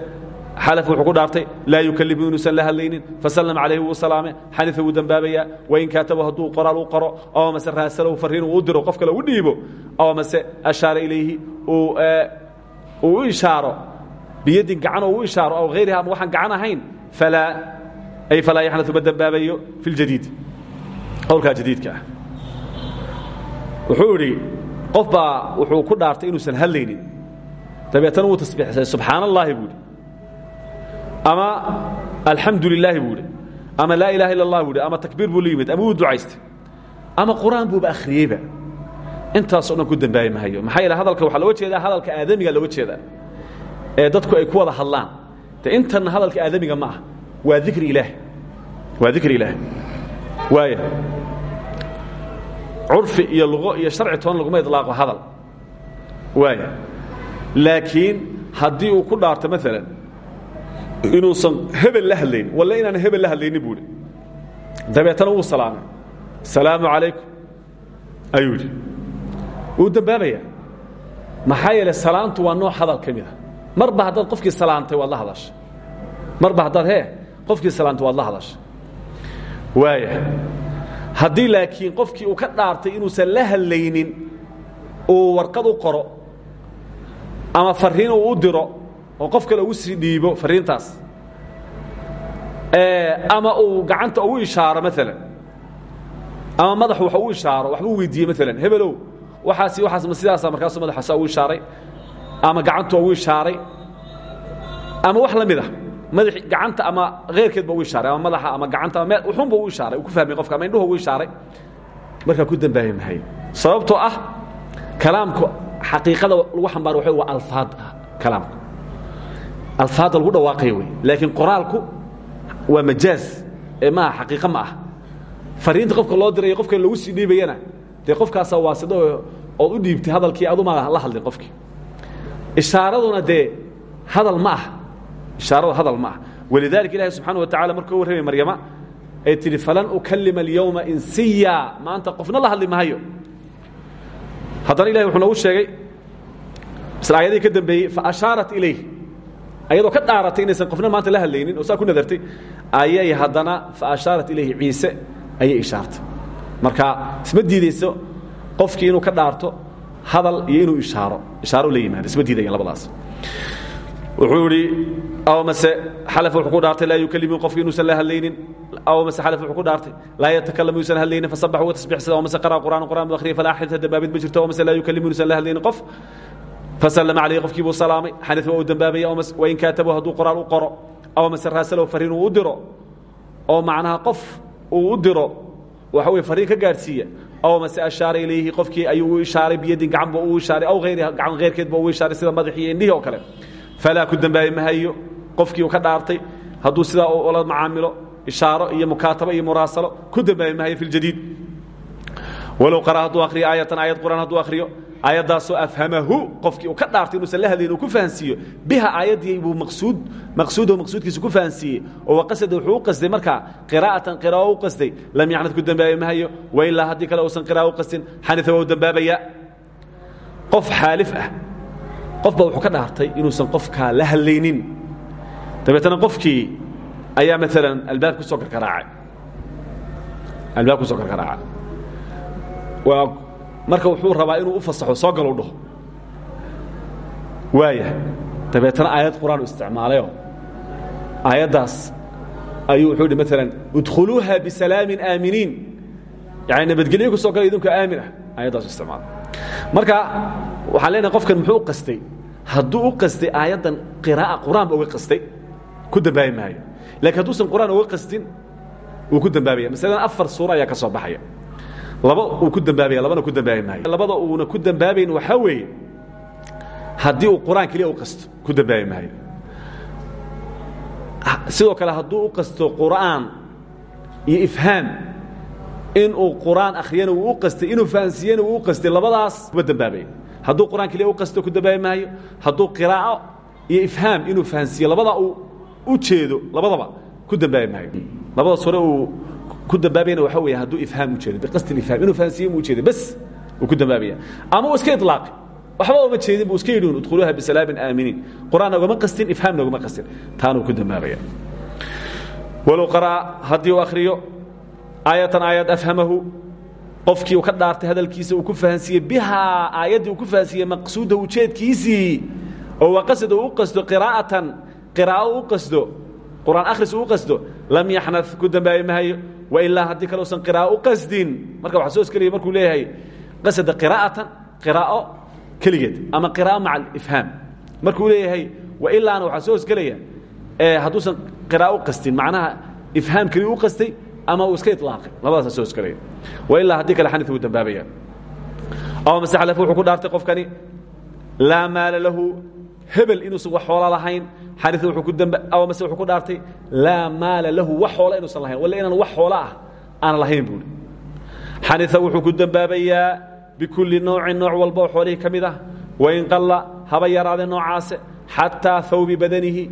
[SPEAKER 1] xalaf wuxuu ku dhaartay laa yukalimu inuusan la hadlaynin fasallam calayhi wuu salaame xanifa wuu dembaabayaa wain kaatabo hadduu qoraal u qoro aw mase raasalow farriin uu u diro qof u dhiibo aw mase ashaara ilayhi uu u ishaaro biyadin gacan oo u ishaaro aw hayriha ama waxaan gacan ahayn falaa ay falaa yaxnatu ma dembaabayo fi ljadiid qowlkaa jadiidka ah wuxuu idhi qof baa wuxuu ku dhaartay inuusan hadlaynin dabeetana wuu tasbiixsay subxaan allaahi buu idhi ama alxamdu lilaahi buu idhi ama laa ilaha illa allah buu idhi ama takbiir buu la yimid ama wuu ducaystay ama qur'aan buuba akhriyeyba intaasoo dhan ku dembaabi mahayo maxaa yeele hadalka waxaa looga jeedaa hadalka aadamiga looga jeedaa ee dadku ay ku wada hadlaan. De intanna hadalka aadamiga ma ah waa dikri ilaah. Waa dikri ilaah. Waaya curfi iyo luqo iyo sharci toon laguma idlaaqo hadal. Waaya laakiin haddii uu ku dhaarto maalan inuusan hebel la hadlaynin walle inaan hebel la hadlaynin buu idhi dabeetana wuu salaamay. Salaamu calaykum. Ayuu yidhi. Wuu dembaabayaa maxaa yeele salaantu waa nooc hadal ka mida marba haddaad qofkii salaantay waad la hadashay. Marba haddaad hee qofkii salaantay waad la hadashay. Waaya haddii laakiin qofkii uu ka dhaartay inuusan la hadlaynin uu warqad u qoro ama farriin uu u diro oo qof kale ugu sii dhiibo farriintaas ama uu gacanta ugu ishaaro maalan ama madaxu wax ugu ishaaro waxbuu weydiiyey maalan hebelow waxaasi waxaas ma sidaasa markaasuu madaxaasa ugu ishaaray ama gacantu ugu ishaaray ama wax la mid ah. Madax gacanta ama keyrkeed ba ugu ishaaray ama madaxa ama gacanta ama meel. Wuxuunba ugu ishaaray uu ku fahmay qofka. Ama indhuhu ugu ishaaray markaa ku dembaabi mahayo sababtoo ah kalaamku xaqiiqada lagu xambaaro waxa waa alfaad ah kalaamku. Alfaadda lagu dhawaaqayo wey. Laakiin qoraalku waa majaaz ee maaha xaqiiqa ma ah fariinta qofka loo dirayo qofka lagu sii dhiibayana dee qofkaasaa waasida ood u dhiibtay hadalkii aduma la hadlin qofkii ishaaraduna dee hadal ma ah. Ishaaradu hadal ma ah. Walidaalika ilahi subxaana wa tacala markuu warramay maryama ay tidhi falan ukalima alyowma insiya. Maanta qofna la hadli mahayo. Haddana ilahi wuxuu noogu sheegay isla aayadihii ka dambeeyey faashaarat ilayh ayadoo ka dhaaratay inaysan qofna maanta la hadlaynin oo saa ku nadartay ayay haddana faashaarat ilayhi ciise ayay ishaartay. Marka isma diidayso qofkii ka dhaarto hadal iyo inuu ishaaro ishaaro la yimaado isma diidayaan labadaas. Wuxuu idhi aw mase xalaf wuxuu ku dhaartay laa yukalimu qofki inuusan la hadlaynin. Aw mase xalaf wuxuu ku dhaartay laa yatakalamu inuusan hadlaynin fasabax uga tasbiixsada aw mase qara'a qur'aan qur'aan buu akhriya falaa xilta dambaabid ma jirto aw mase laa yukalimu inuusan la hadlaynin qof. Faslama calayhi qofkii buu salaamay xanifa waa uu dembaabaya wain kaatabu hadduu qoraal u qoro aw mase raasalow farriin uu u diro oo macnaha qof uu u diro waxa weye farriin ka gaadhsiiya aw mase ashaara ilayhi qofkii ayuu u ishaaray biyadin gacanba uu ishaaray aw hayri gacan heyrkeedba uu ishaaray sida madaxii iyo indhihii oo kale falaa ku dembaabi mahayo qofkii uu ka dhaartay hadduu sidaa ula macaamilo ishaaro iyo mukaatabo iyo muraasalo ku dembaabi mahayo fi ljadiid walow qara hadduu akhriyo aayatan aayad qur'aan hadduu akhriyo aayaddaasoo afhamahu qofkii uu ka dhaartay inuusan la hadlayn uu ku fahansiiyo biha aayaddii buu maqsuud maqsuudahu maqsuudkiisa ku fahansiiyey. Oo waqasada wuxuu u qasday markaa qiraa'atan qiraa'o u qasday. Lam yacnad ku dembaabi mahayo wailaa haddii kale uusan qiraa'o u qastin xanifa waa u dembaabaya qof xaalif ah qof baa wuxuu ka dhaartay inuusan qofkaa la hadlaynin. Dabeetana qofkii ayaa maalan albaab ku soo karkaraacay albaab ku soo karkaraacay waa marka wuxuu rabaa inuu u fasaxo soo galow dhaho. Waaya dabeetana aayad qur'aan u isticmaalayoo aayaddaas ayuu wuxuu yidhi maalan udkhuluuha bisalaamin aaminiin. Yani nabadgelyo ku soo gala idinku aamin ah aayaddaas u isticmaala marka waxaan leenahay qofkan muxuu u qastay? Hadduu u qastay aayaddan qiraa'a qur'aan ba uga qastay ku dambaabi maayo. Lakiin hadduusan qur'aan uga qastin wuu ku dambaabaya masaladan afar suuro ayaa ka soo baxaya laba uu ku dambaabaya labana ku dambaabi maayo. Labada uuna ku dambaabayn waxaa weeye haddii uu qur'aan keliya u qasto ku dambaabi maayo. Sidoo kale hadduu u qasto qur'aan iyo ifhaam inuu qur'aan akhriyana uu u qastay inuu fahansiiyena uu u qastay labadaas kuma dambaabaya hadduu qur'aan keliya u qasto ku dambaabi maayo hadduu qiraa'o iyo ifhaam inuu fahansiiyo labadaa uu u jeedo labadaba ku dambaabi maayo. Labadaas hore uu ku dambaabayna waxaa weeye hadduu ifhaam u jeedo biqasdi ifhaam inuu fahansiiyo mu ujeedo bas uu ku dambaabaya. Ama uu iska ilaaqi waxba uma jeedin buu iska yidhi udkhuluuha bisalaamin aaminiin. Qur'aan ogama qastin ifhaamna ogama qastin taanuu ku dambaabaya. Walow qara'a haddii uu akhriyo aayatan aayad afhamahu qofkii uu ka dhaartay hadalkiisa uu ku fahansiiyey bihaa aayaddii uu ku fahansiiyey maqsuuda ujeedkiisii oo waa qasad uu u qasdo qiraa'atan qiraa'o u qasdo qur'aan akhris uu u qasdo lam yaxnad ku dambaabi maayo wailaa haddii kale usan qiraa'o u qasdin. Marka waxaa soo iskelaya markuu leeyahay qasada qiraa'atan qiraa'o keligeed ama qiraa'o maca alifhaam markuu leeyahay wailaana waxaa soo hosgelaya hadduusan qiraa'o u qastin macnaha ifhaam keliya u qastay ama uu iska ilaaqay labadaasa soo hosgelaya wailaa haddii kale xaniif wuu dambaabaya. Aw mase xalaf wuxuu ku dhaartay qofkani laa maala lahu hebel inuusan wax xoola lahayn xaniif wuxuu ku damba aw mase wuxuu ku dhaartay laa maala lahu wax xoola inuusan lahayn walla inaan wax xoola ah aan lahayn buuri xaniifa wuxuu ku dambaabayaa bikulli noocin nooc walba oo xoolihii ka mid ah wain qalla haba yaraadee noocaase xataa hawbi badanihi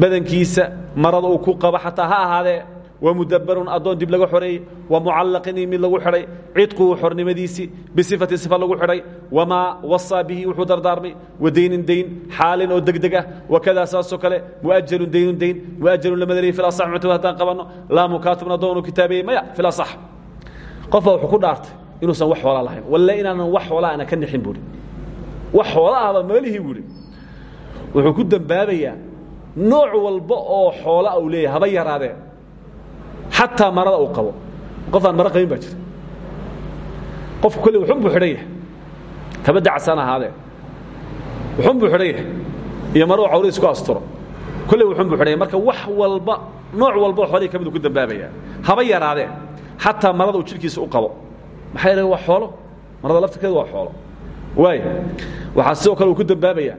[SPEAKER 1] badankiisa marada uu ku qabo xataa ha ahaadee wamudabarun addoon dib laga xoreeyey wamucallaqin mid lagu xidhay cidquhu xornimadiisii bisifatin sifa lagu xidhay wamaa wasaa bihi wuxuu dardaarmay. Wadaynin dayn xaalin oo degdeg ah. Wakadaa saasoo kale muajalun daynun dayn. Muajalun la madarayey fi asax muctamad haddaan qabanno laa mukaatibun addoonu kitaabeeyey maya fi lasax qof baa wuxuu ku dhaartay inuusan wax xoolaa lahayn walle inaanan wax xoolaa ana ka nixin buuri. Wax xoola ahba meelihii buuri. Wuxuu ku dembaabayaa nooc walba oo xoola uu leeyahay haba yaraadee xataa marada uu qabo. Qof aan maro qabin baa jira qofku kolley wuxun buu xidhan yahay. Kaba dacsan ahaadee. Wuxun buu xidhan yahay. Iyo maro cawri isku asturo. Kolley wuxun buu xidhan yahay. Marka wax walba nooc walba oo xoolihii ka mid uu ku dembaabayaa haba yaraadee. Xataa marada uu jidhkiisa u qabo. Maxaa yeele waa xoolo. Marada laftirkeedu waa xoolo. Waaya waxaa sidoo kale uu ku dembaabayaa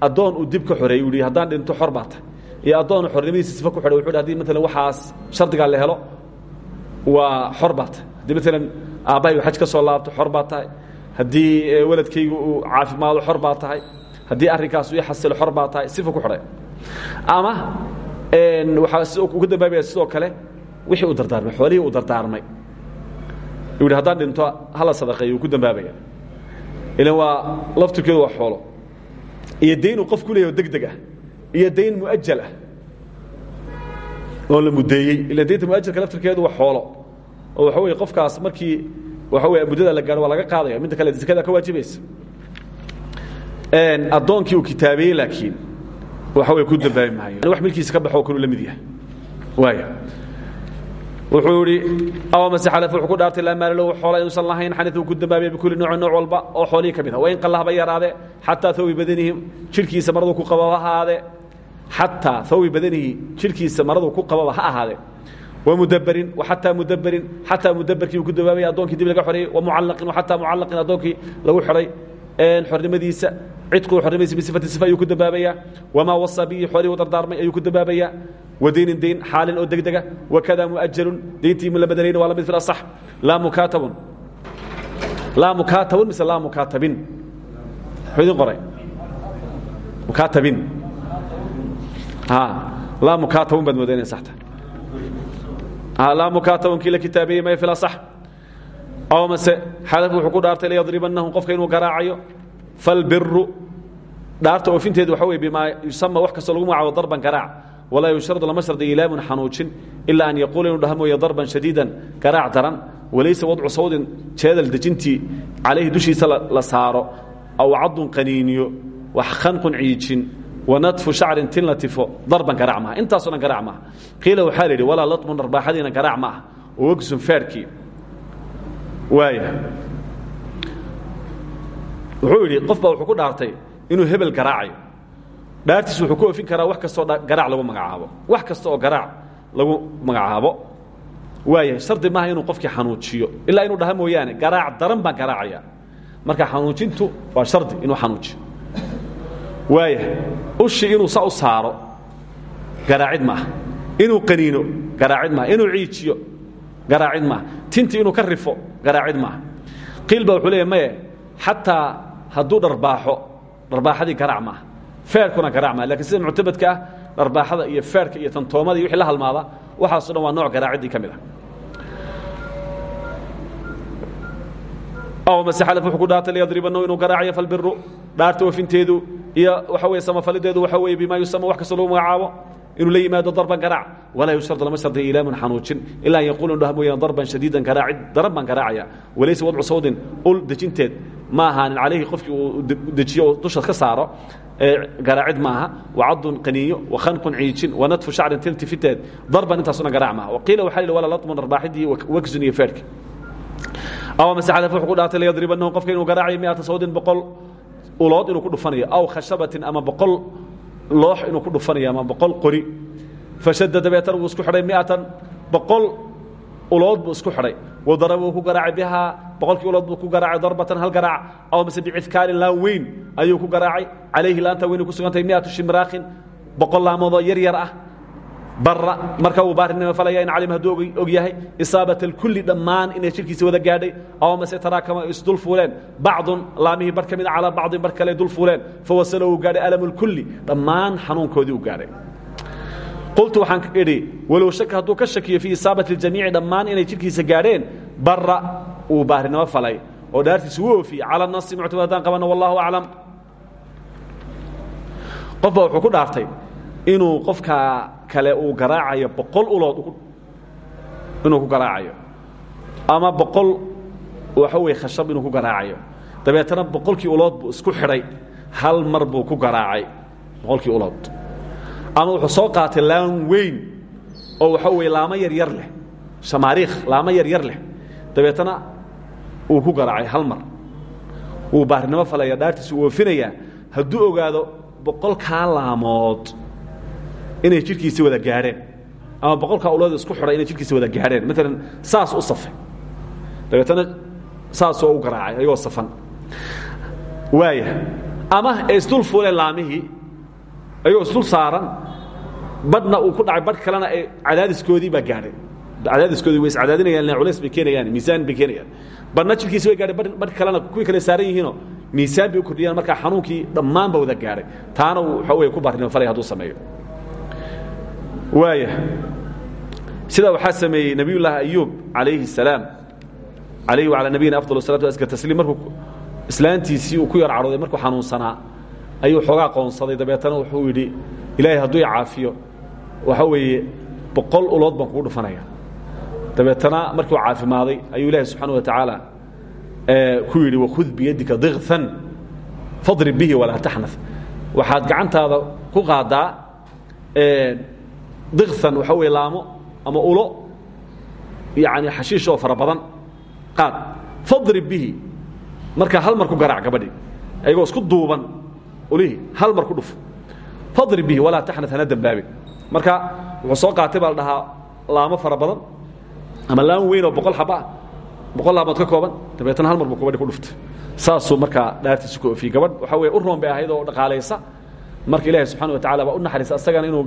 [SPEAKER 1] addoon uu dib ka xoreeyey u yidhi haddaan dhinto xor baa tahay iyo addoon xornimadiisa sifa ku xidhay wuxuu yidhi haddii maalan waxaas shardigaa la helo waa xor baa tahay haddii maalan aabbahay uu xaj ka soo laabto xor baa tahay. Haddii weladkaygu uu caafimaado xor baa tahay. Haddii arrinkaas uu xasilo xor baa tahay. Sifa ku xidhay. Ama waxaa ugu dambaabaya sidoo kale wixii uu dardaarmay xoolihii uu dardaarmay. Uu yidhi haddaan dhinto hala sadaqeeyo uu ku dambaabaya. Ilan waa laftirkeedu waa xoolo. Iyo dayn uu qof ku leeyahy oo deg deg ah iyo dayn muajal ah oo la mudeeyey ilan daynta muajalka laftirkeedu waa xoolo. Oo waxa weye qofkaas markii waxa wey muddada la gaaro waa laga qaadaya. Midda kale zakada ka waajibaysa addoonkii uu kitaabeeyey laakiin waxa wey ku dambaabi maayo. Wax milkiisa ka baxo kaluu la mid yahay. Waaya wuxuu idhi aw mase xalaf wuxuu ku dhaartay laa maala lahu xoola inuusan lahayn. Xaniif uu ku dambaabaya bikulli noocin nooc walba. Oo xoolihii ka mid ah. Wain qalla haba yaraadee xataa hawbi badanihim jidhkiisa maraduu ku qababa ha ahaadee xataa hawbi badanihi jidhkiisa maraduu ku qababa ha ahaadee wamudaberin xataa mudaberin xataa mudaberkii uu ku dambaabaya addoonkii dib laga xoreeyey wamucallaqin xataa mucallaqin addoonkii lagu xidhay xornimadiisa cidquu xornimadiisa bisifati sifa ayuu ku dambaabayaa wamaa wasa bihi xoolihii u dardaarmay ayuu ku dambaabayaa wadaynin dayn xaalin oo degdega wakada muajalun dayntii la badanayna waa la mid fi asax laa mukaatabun laa mukaatabun mise laa mukaatabin muxuu idin qoray mukaatabin laa mukaatabun baad moodaynaya saxta. Laa mukaatabun kii la kitaabeeyey maya fi asax aw mase xalaf wuxuu ku dhaartay layadribanahum qofka inuu garaacayo. Falbiru dhaarta oofinteedu waxa wey bimaa yusama wax kastoo lagu magacaabo darban garaac. Walaa yushradu lama shardi ilaamun xanuujin ilaa an yaquula inuu dhaha mooye darban shadiidan garaac daran. Walaysa wadcu sawdin jeedal dejintii calayhi dushiisa la saaro. Aw cadun qaniiniyo wax khanqun ciijin wanadfu shacrin tin la tifo darban garaac maaha. Intaasoo dhan garaac maaha. Qiila waxaa la yidhi walaa latmun arbaaxadiina garaac ma ah wogsun feerhkii waaya wuxuu yidhi qof baa wuxuu ku dhaartay inuu hebel garaacayo. Dhaartiis wuxuu ku oofin karaa wax kastoo garaac lagu magacaabo. Wax kasta oo garaac lagu magacaabo. Waaya shardi maaha inuu qofkii xanuujiyo. Ilaa inuu dhaha mooyaane garaac daran baan garaacaya. Marka xanuujintu waa shardi inuu xanuujiyo waaya ushii inuu sa u saaro garaacid maaha inuu qaniino garaacid maaha inuu ciijiyo garaacid maaha tinti inuu ka rifo garaacid maaha qiil baa wuxuu leeya maye xataa hadduu dharbaaxo dharbaaxadii garaac maaha feerkuna garaac maaha laakiin sida muctabadka ah dharbaaxada iyo feerka iyo tantoomada iyo wixii la halmaada waxaaso dhan waa nooc garaaciddii ka mid ah. Aw mase xalaf wuxuu ku dhaartay liyadribanahu inuu garaacayo falbiru dhaarta wafinteedu iyo waxa weye samafalideedu waxa weeye bimaa yusama wax kastoo lagu magacaabo inuu la yimaado darban garaac. Walaa yushtardu lama shardiya ilaamun xanuujin ilaa an yaquul inu dhaha mooyaan darban shadiidan garaacid daran baan garaacaya. Walaysa wadcu sawdin ul dejinteed ma ahaanin calayhi qofkii uu dejiyo oo dusha ka saaro garaacid maaha wacadun qaniinyo wakhanqun ciijin wanadfu shacrin tiltifiteed darban intaasuna garaac maaha waqiila waxaa lihi walaa latmun arbaaxidii wagsun iyo feerhki aw mase xalaf wuxuu ku dhaartay layadribanahu qofka inuu garaacayo miata sawdin boqol ulood inuu ku dhufanayo aw khashabatin ama boqol loox inuu ku dhufanayo ama boqol qori. Fashada dabeetana wuu isku xidhay miatan ulood buu isku xidhay. Wadaraba wuu ku garaacay bihaa boqolkii ulood buu ku garaacay darbatan hal garaac aw mase bicifkaarin laan weyn ayuu ku garaacay. Calayhi laanta weynay ku sugantahay miatu shimraakhin boqol laamoodoo yar yar ah bara marka uu baarinimo falaya in calim hadduu og yahay isaabat alkulli dhammaan inay jirkiisa wada gaadhay. Aw mase taraakama isdul fuuleen. Bacdun laamihii bar ka mid calaa bacdin bar kale dul fuuleen. Fawasalo uu gaadhay alamu lkulli dhammaan xanuunkoodii u gaadhay. Qultu waxaan idhi walow shaka hadduu ka shakiyo fii isaabati اljamiici dhammaan inay jirkiisa gaadheen bara uu baarinimo falay. Oo dhaartiisa u oofiyey cala nasi muctamad haddaan qabano wallahu aclam. Qofba wuxuu ku dhaartay inuu qofka kale uu garaacayo boqol ulood inuu ku garaacayo. Ama boqol waxa weye khashab inuu ku garaacayo. Dabeetana boqolkii ulood buu isku xidhay hal mar buu ku garaacay boqolkii ulood. Ama wuxuu soo qaatay laan weyn oo waxa weye laamo yaryar leh shamaariikh laamo yaryar leh. Dabeetana uu ku garaacay hal mar. Wuu baarinimo falaya dhaartiisa uu oofinayaa hadduu ogaado boqolkaa laamood inay jidhkiisa wada gaadheen. Ama boqolkaa ulood isku xidhay inay jidhkiisa wada gaadheen. Maalan saas u safay. Dabeetana saasoo u garaacay ayagoo safan. Waaya ama isdul fuuleen laamihii ayagoo isdul saaran badhna uu ku dhacay badh kalena ay cadaadiskoodii baa gaadhay. Cadaadiskoodii way iscadaadinayaan culays bay miisaan bay keenayaan. Badhna way gaadhay badh kalena kuwii kale saaran yihiinoo miisaan bay u kordhiyaan. Markaa xanuunkii dhammaan ba wada gaadhay. Taana uu waxa wey ku barnimo falay hadduu sameeyo waaya sidaa waxaa sameeyey nabiyullaahi ayuub calayhi الsalaam alayhi waalaa nabiyina afdal salatu aska tasliim. Markuu islaantiisii uu ku yar cadhooday markuu xanuunsanaa ayuu xoogaa qoonsaday. Dabeetana wuxuu yidhi ilaahay hadduu i caafiyo waxaa weeye boqol ulood baan kugu dhufanaya. Dabeetana markuu caafimaaday ayuu ilaahay subxaanau wa tacaala eh, ku yidhi wakhud biyadika diqan fadrib bihi walaa taxna waxaad gacantaada ku qaadaa eh, dikhan waxa weye laamo ama ulo yani xashiish oo fara badan qaad fadrib bihi. Markaa hal mar ku garaac gabadhii ayagoo isku duuban ulihii hal mar ku dhuf. Fadrib bihi walaa taxnat hana dembaabin marka wuxuu soo qaatay baa la dhahaa laamo fara badan ama laamo weyn oo boqol xaba ah boqol laamood ka kooban dabeetna hal mar buu gabadhi ku dhuftay. Saasuu markaa dhaartiisu ku ofiyey gabadh. Waxaa weye u roon bay ahayd oo dhaqaalaysa. Marka ilaahi subxana wa tacala baa u naxariisa asagana inuu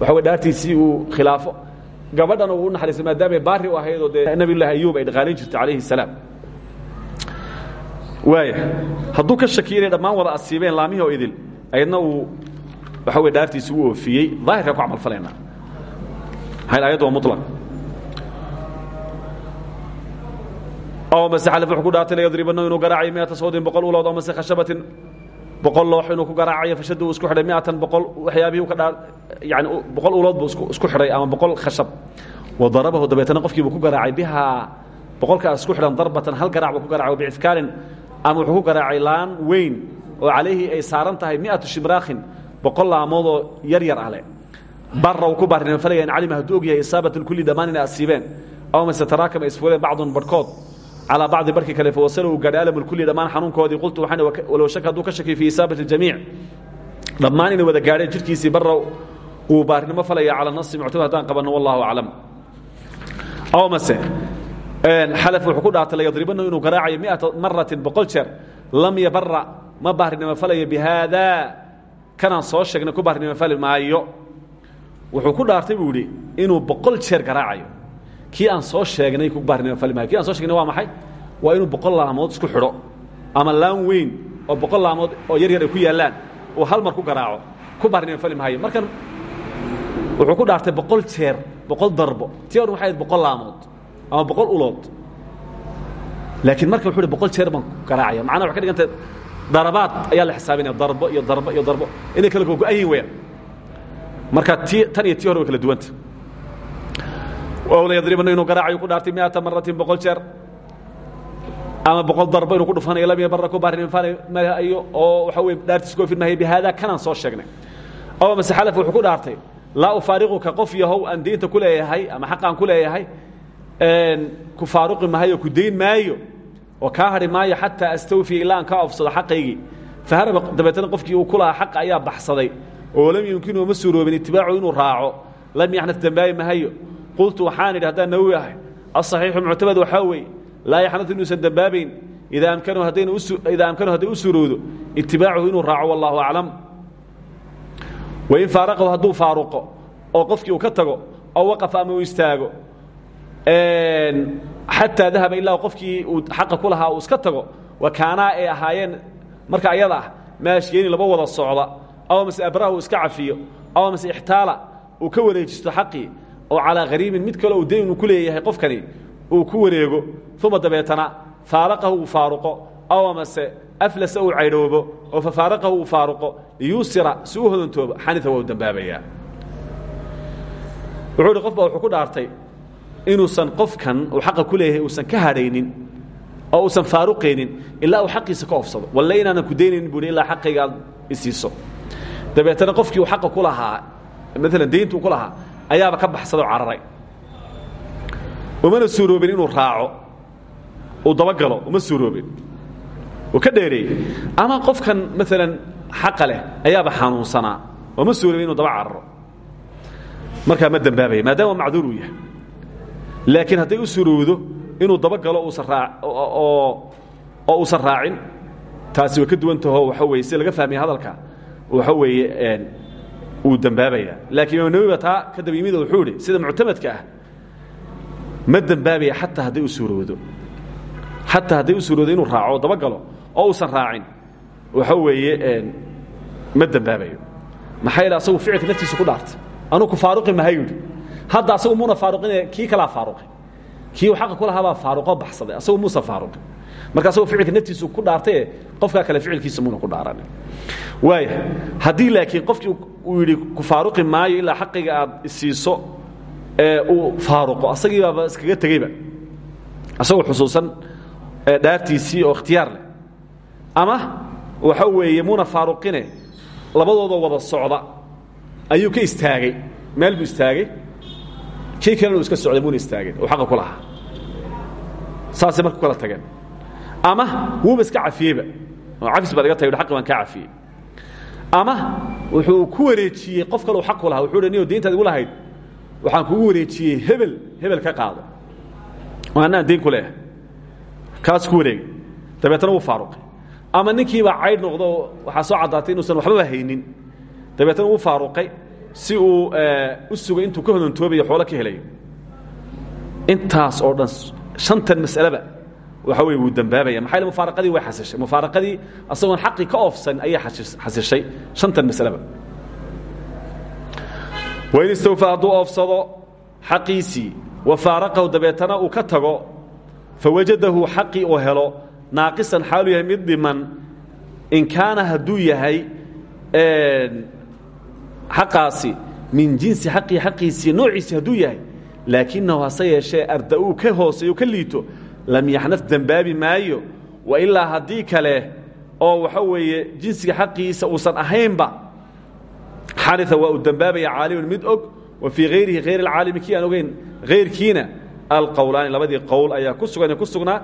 [SPEAKER 1] wey dhaartiisii uu khilaafo. Gabadhana uu u naxariisay maadaamay baari u ahayd oo dee nabiyullahi ayuub ay dhaqaalayn jirtay calayhi salaam. Waaya hadduu ka shakiyo inay dhammaan wada asiibeen laamihii oo idil ayadna uu waxa wey dhaartiisi u oofiyey daahirkaan ku camal falaynaa. Maxay ayaddu waa mutlaq. Oo mase xalif wuxuu ku dhaartay layadribanahu inuu garaacayo miata sawdin boqol ulood oo mase khashabatin boqol loox inuu ku garaacayo fashada uu isku xidhay miatan boqol waxyaabihii ka dhaa yani boqol ulood buu isku xidhay ama boqol khashab wa darabahu dabeetana qofkiibuu ku garaacay bihaa boqolkaas isku xidhan darbatan hal garaac buu ku garacay bicifkaarin ama wuxuu ku garaacay laan weyn oo calayhi ay saaran tahay miatu shimraakhin boqol laamoodoo yar yar leh barra uu ku baarnimo falaya in calima hadduu og yahay isaabat lkulli dhammaan inay asiibeen aw mase taraakama isfuuleen bacdun barhkood calى bacdi barkii kale fawasala uu gaadhay alam اlkuli dhammaan xanuunkoodii qultu waxaan walow shak hadduu ka shakiy fii isaabat اljamiic dhammaan inay wada gaadheen jidhkiisii barra uu baarnimo falaya calى nasi muctamad haddaan qabanno wallahu aclam aw mase xalaf wuxuu ku dhaartay layadribanahu inuu garaacayo miata maratin boqol jeer lam yabara ma bahrinimo falayo bihaadaa kanaan soo sheegnay ku bahrinimo fali maayo wuxuu ku dhaartay buu idhi inuu boqol jeer garaacayo kii aan soo sheegnay ku bahrinimo fali maayo kii aan so sheegnay waa maxay? Waa inuu boqol laamood isku xidho ama laan weyn oo boqol laamood oo yar yar ay ku yaallaan uu hal mar ku garaaco ku bahrinimo fali maayo markan wuxuu ku dhaartay boqol jeer boqol darbo. Tii hor waxay ahayd boqol laamood ama boqol ulood. Laakiin marka wuxuu hi boqol jeer baan garaacaya. Macnaha waxay ka dhigantay darabaad ayaa la xisaabinaya darbo iyo darbo iyo darbo. Inay kala gogo-an yihiin weyaan marka tii tan iyo tii hore way kala duwanta la yadribana inuu garaacayo ku dhaartay miata maratin boqol jeer. Ama boqol darbo inuu ku dhufanayo lam yabara ku baarnimaayo oo waxa weye dhaartiis koofin maayo bihaada kanaan soo sheegnay. Aw mase xalaf wuxuu ku dhaartay laa ufaariquka qof yahow aan diinta ku leeyahay ama xaqaan ku leeyahay ku faaruqi maayo ku dayn maayo oo kaa hadhi maayo xataa astawfiya ilaa aan ka ofsado xaqaygii. Faharaba dabeetana qofkii uu ku lahaa xaqa ayaa baxsaday oo lam yumkinu ma suuroobin itibaacu inuu raaco lam yaxnad dembaabi mahayo qultu waxaan idhi haddaan nawi ahay asaxiixu muctamad waxaa weeye laa yaxnad inuusan dembaabayn idaa amkanu hadday u suurowdo itibaacuhu inuu raaco wallahu aclam. Wain faaraqahu hadduu faaruqo oo qofkii uu ka tago oo waqafa ama istaago xataa dahaba ilaa qofkii uu xaqa ku lahaa uu iska tago wa kaanaa ay ahaayeen marka ayada ah laba wada socda aw mase abraha uu iska cafiyo aw mase ixtaala uu ka wareejisto xaqii oo calaa hariibin mid kale uu dayn uu ku leeyahay qofkani uu ku wareego uma dabeetana faaraqahu uu faaruqo aw mase aflasa uu caydhoobo oo fafaaraqahu uu faaruqo liyusira si u hodantoobo xanita waa u dembaabayaa wuxuu idhi qof baa wuxuu ku dhaartay inuusan qofkan uu xaqa ku leeyahay uusan ka hadhaynin oo uusan faaruqaynin ilaa uu xaqiisa ka ofsado. Walle inaanan ku daynaynin buu ilaa xaqayga aad isiiso dabeetana qofkii uu xaqa ku lahaa maalan dayntuu ku lahaa ayaaba ka baxsadoo cararay. Umana suuroobin inuu raaco uu dabagalo uma suuroobin. Uu ka dheereeyey ama qofkan maalan xaqa ayaaba xanuunsanaa oo ma suuroobin inu daba cararo. Markaa ma dembaabaya maadaama macduur uu yahay. Laakiin hadday u surowdo inuu dabagalo oo oo uusan raacin taasi way ka duwantaho waxa weye si laga fahmaya hadalka waxa weeye uu dembaabayaa laakiin imaam nawi ba taa ka daba yimid wuxuu idhi sida muctamadka ah ma dembaabaya xataa hadday u suurowdo. Xataa hadday u suurowdo inuu raaco dabagalo oo uusan raacin. Waxa weeye ma dembaabayo maxaa yeele asagu ficilka naftiisa ku dhaartay. Anuu ku faaruqi mahay yidhi. Hadda asagu muuna faaruqinaya kii kalaa faaruqay kii uu xaqa ku lahaabaa faaruqoo baxsaday. Asagu muusan faaruqin. Marka asagoo ficilka naftiisu ku dhaartaye qofkaa kale ficilkiisa muuna ku dhaaranin waaya haddii laakiin qofkii uu yidhi ku faaruqi maayo ilaa xaqiga aad isiiso ee uu faaruqo. Asagii baaba iskaga tegeyba asagoo xusuusan dhaartiisii oo ikhtiyaar leh. Ama waxa weeye muuna faaruqine labadoodoo wada socda. Ayuu ka istaagay meel buu istaagay. Kii kalena uu iska socday muuna istaagin oo xaqa ku lahaa. Saasay marka kala tageen. Ama wuuba iska cafiyeyba oo cafis baad iga tahay aqi baan kaa cafiyey. Ama wuxuu ku wareejiyey qof kale uu xaq ku lahaa. Wuxuu niyo diintaad igu lahayd. Waxaan kugu wareejiyey hebel hebel ka qaado. Oo annaan diin ku leeyahay. Kaas ku wareegay. Dabeetana wuu faaruqay. Ama ninkiibaa caydh noqdo waxaa soo caddaatay inuusan waxbaba haynin. Dabeetana wuu faaruqay si uu u sugay intuu ka hodantoobayo xoolo ka helayo. Intaas oo dhan shantan mas'aleba waxa weye wuu dembaabaya maxaa yele mufaaraqadii way xasishay. Mufaaraqadii asagoon xaqii ka oofsan ayay xasishay shantan masaleba wain istawfaa hadduu oofsado wa faaraqahu dabeetana uu ka tago fawajadahu xaqii uu helo naaqisan xaalu yahay mid dhiman in kaana hadduu yahay xaqaasi min jinsi xaqii xaqiisii noociisi hadduu yahay laakinahu hase yeeshee arda-uu ka hooseeyo ka liito lam yaxnaf dembaabi maayo wa ilaa haddii kale oo waxa weeye jinsiga xaqiisa uusan ahaynba xaria waa uu dembaabaya caalimun mid og wa fii hayrihi hayr alcaalimi kii aan ogeyn hayrkiina alqowlaani labadii qowl ayaa ku sugan ku sugnaa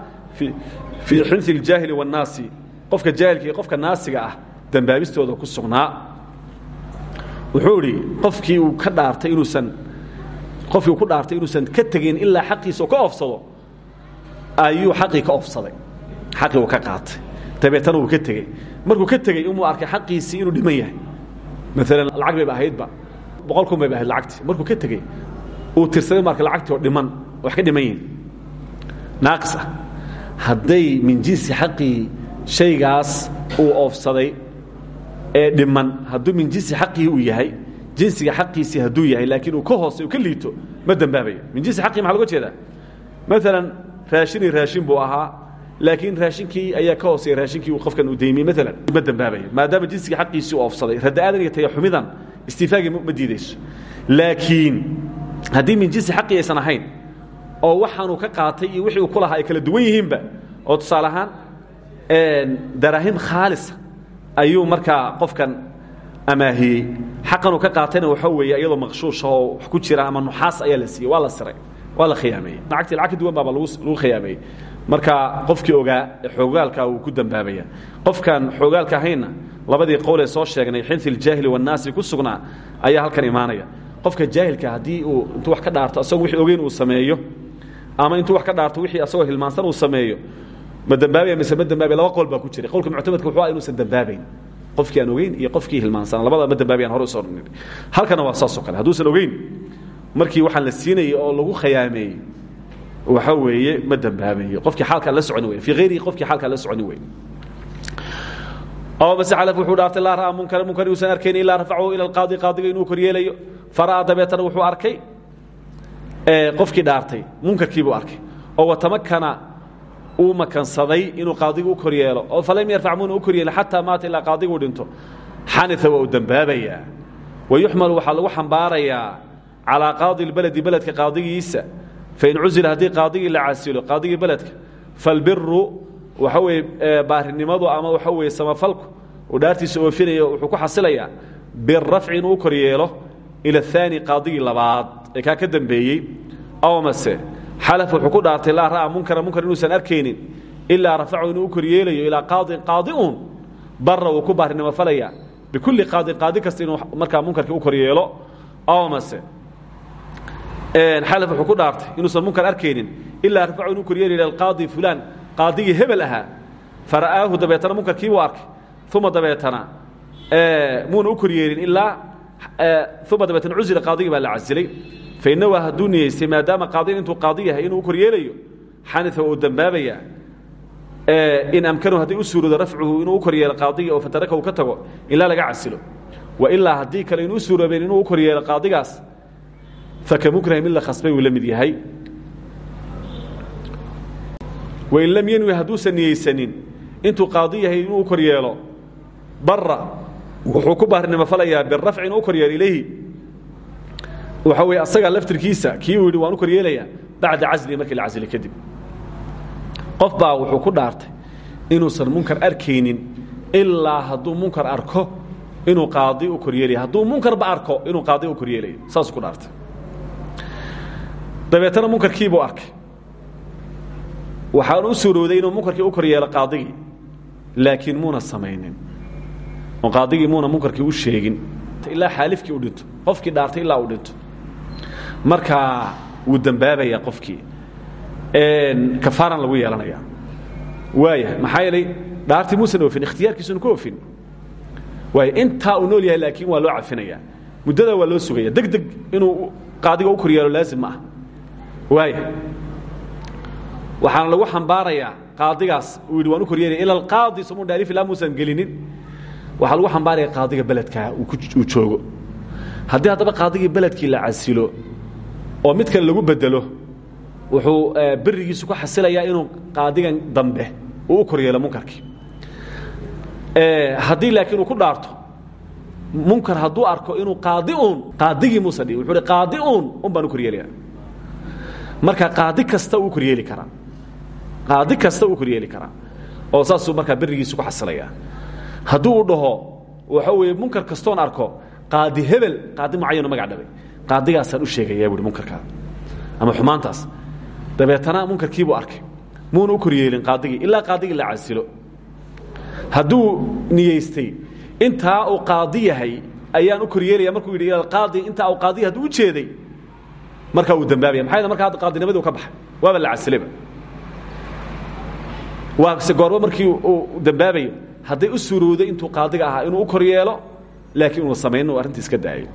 [SPEAKER 1] fii xinsi اljaahili waاnnaasi qofka jaahilka iyo qofka naasiga ah dembaabistooda ku sugnaa. Wuxuu idhi qofkii uu ka dhaartay inuusan qofkii ku dhaartay inuusan ka tegin ilaa xaqiisa ka oofsado ayuu xaqii ka oofsaday xaqii uu ka qaatay. Dabeetana uu ka tegey markuu ka tegey inuu arkay xaqiisii inuu dhiman yahay. Maalan lacag bayba ahaydba boqol kun bayba ahayd lacagtii. Markuu ka tegey uu tirsaday marka lacagtii oo dhiman wax ka dhiman yihiin naaqis ah. Hadday min jinsi xaqii shaygaas uu oofsaday ee dhiman hadduu min jinsi xaqii uu yahay jinsiga xaqiisii hadduu yahay laakiin uu ka hoosay ka liito ma dembaabayo min jinsi xaqii maxa loga jeedaa? Maalan raashini raashin buu ahaa laakiin raashinkii ayaa ka hooseeya raashinkii uu qofkan uu daymiyey maalan ma dembaabayo maadaama jinsiga xaqiisii uu oofsaday rada'aadan iyo tayaxumidan istiifaagii ma diidayso. Laakiin haddii min jinsi xaqii aysan ahayn oo waxaanuu ka qaatay iyo wixii uu ku lahaa ay kala duwan yihiinba oo tusaale ahaan daraahim khaalisa ayuu markaa qofkan amaahiyey xaqanuu ka qaatayna waxa weeye iyadoo maqshuushahoo wax ku jiraan ama nuxaas ayaa la siiyey waa la siray waa la khiyaameeyey lacag duwan baaba lagu khiyaameeyey marka qofkii ogaa ee xoogaalka wuu ku dambaabaya. Qofkan xoogaalka ahaynna labadii qowl ee soo sheegnay xinfi iljaahili wannaasi ku sugnaa ayaa halkan imaanaya. Qofka jaahilka haddii uu intuu wax ka dhaarto asagoo wixii ogeyn uu sameeyo ama intuu wax ka dhaarto wixii asagoo hilmaansan uu sameeyo ma dambaabaya mise laba qowl baa ku jiray. Qowlka muctamadka wuxuu ah inuusan dambaabayn qofkii aan ogeyn iyo qofkii hilmaansan. Labada ma dambaabayaan hore u soo niri halkana waa saasoo kale. Hadduusan ogeyn markii waxaan la siinayay oo lagu khiyaameeyey waxa weeye ma dambaabayo qofkii xaalkaa la soconi wey fii hayrihi qofkii xaalkaa la soconi wey aw mase xalaf wuxuu dhaartay laa ra'aa munkara munkar inuusan arkayn ilaa rafacahu ila alqaadi qaadiga inuu koryeelayo fara'aa dabeetana wuxuu arkay qofkii dhaartay. Munkarkiibuu arkay. Oo watamakana uu makansaday inuu qaadiga u koryeelo oo falam yarfac muuna u koryeelin xataa maata ilaa qaadigu dhinto. Xanita waa uu dembaabayaa wayuxmalu waxaa lagu xambaarayaa calaa qaadi lbeledi beledka qaadigiisa fain cusila haddii qaadigii la casilo qaadigii beledka falbiru waxa weye baarinimadu ama waxa weye samafalku uu dhaartiisa oofinayo wuxuu ku xasilayaa birafci inuu u koryeelo ila aani qaadigii labaad ee ka dambeeyey aw mase xalaf wuxuu ku dhaartay laa ra'a munkara munkar inuusan arkaynin ilaa rafacu inuu u koryeelayo ilaa qaadin qaadiun barra ku baarinimo falaya bikulli qaadin qaadi kasta inuu markaa munkarkii u koryeelo aw mase xalaf wuxuu ku dhaartay inuusan munkar arkaynin ilaa rafacu inuu koryeelayo ila alqaadi fulaan qaadigii hebel ahaa. Fara'aahu dabeetana munkarkiibuu arkay uma dabeetana muuna u koryeelin ilaa uma dabeetana cusila qaadigii baa la casilay. Fainahu hadduu niyeystay maadaama qaadigan intuu qaadi yahay inuu u koryeelayo xanita uu dembaabayaa in amkanu hadday u suuroodo inuu u koryeelo qaadigii oo fataraka uu ka tago ilaa laga casilo. Wa ilaa haddii kale inuu u inuu u koryeelo fakamukrahi mid la khasbay uu la mid yahay. Wain lam yanwi hadduusan niyeysanin intuu qaadi yahay inuu u koryeelo bara wuxuu ku baarinimo falayaa birafci inuu u koryeelo ilayhi. Waxa weye asagaa laftirkiisa kii uu yidhi waan u koryeelayaa bacda caslihi markii la casili kadib. Qof baa wuxuu ku dhaartay inuusan munkar arkaynin ilaa hadduu munkar arko inuu qaadi u koryeelaya hadduu munkarba arko inuu qaadi u koryeelayo saasuu ku dhaartay dabeetana munkarkiibuu arkay. Waxaana u suurooday inuu munkarkii u koryeelo qaadigii laakiin muuna samaynin. Oo qaadigii muuna munkarkii u sheegin ilaa xaalifkii u dhinto qofkii dhaartay ilaa uu dhinto. Markaa wuu dembaabayaa qofkii. Kafaaran lagu yeelanaya. Waaya maxaa yeelay dhaartii muusan oofin ikhtiyaarkiisuna ku oofin. Waaya intaa uu nool yahay laakiin waa loo cafinayaa muddadaa waa loo sugaya. Deg deg inuu qaadiga u koryeelo laazim ma ah waaya waxaana lagu xambaarayaa qaadigaas. Uu yidhi waan u koryeelaya ila alqaadi somu dhaarif ilaa muusan gelinin. Waxaa lagu xambaaraya qaadiga beledkaa uu joogo. Haddii haddaba qaadigii beledkii la casilo oo mid kale lagu bedelo wuxuu berigiisu ku xasilayaa inuu qaadigan dambe uu u koryeelo munkarkii. Haddii laakiin uu ku dhaarto munkar hadduu arko inuu qaadi uun qaadigii muusan dhihin wuxuu hi qaadi uun un baan u koryeelaya marka qaadi kasta uu koryeeli karaa. Qaadi kasta uu koryeeli karaa. Oo saasuu markaa berigiisu ku xasilayaa hadduu u dhaho waxa weeye munkar kastoon arko. Qaadi hebel qaadi mucayano magac dhabay. Qaadigaasaan u sheegayaa buui munkarkaa ama xumaantaas dabeetana munkarkiibuu arkay. Muuna u koryeelin qaadigii ilaa qaadigii la casilo hadduu niyeystay intaa uu qaadi yahay ayaan u koryeelaya markuu yidhi ilaqaadi intaa uu qaadiya hadduu jeeday markaa uu dambaabaya. Maxay marka hadda qaadinimadii u ka baxay? Waaba la casileba waase goorba markii uu dambaabayo hadday u suurowday intuu qaadiga ahaa inuu u kor yeelo laakiin unu samaynin u arrintii iska daayo.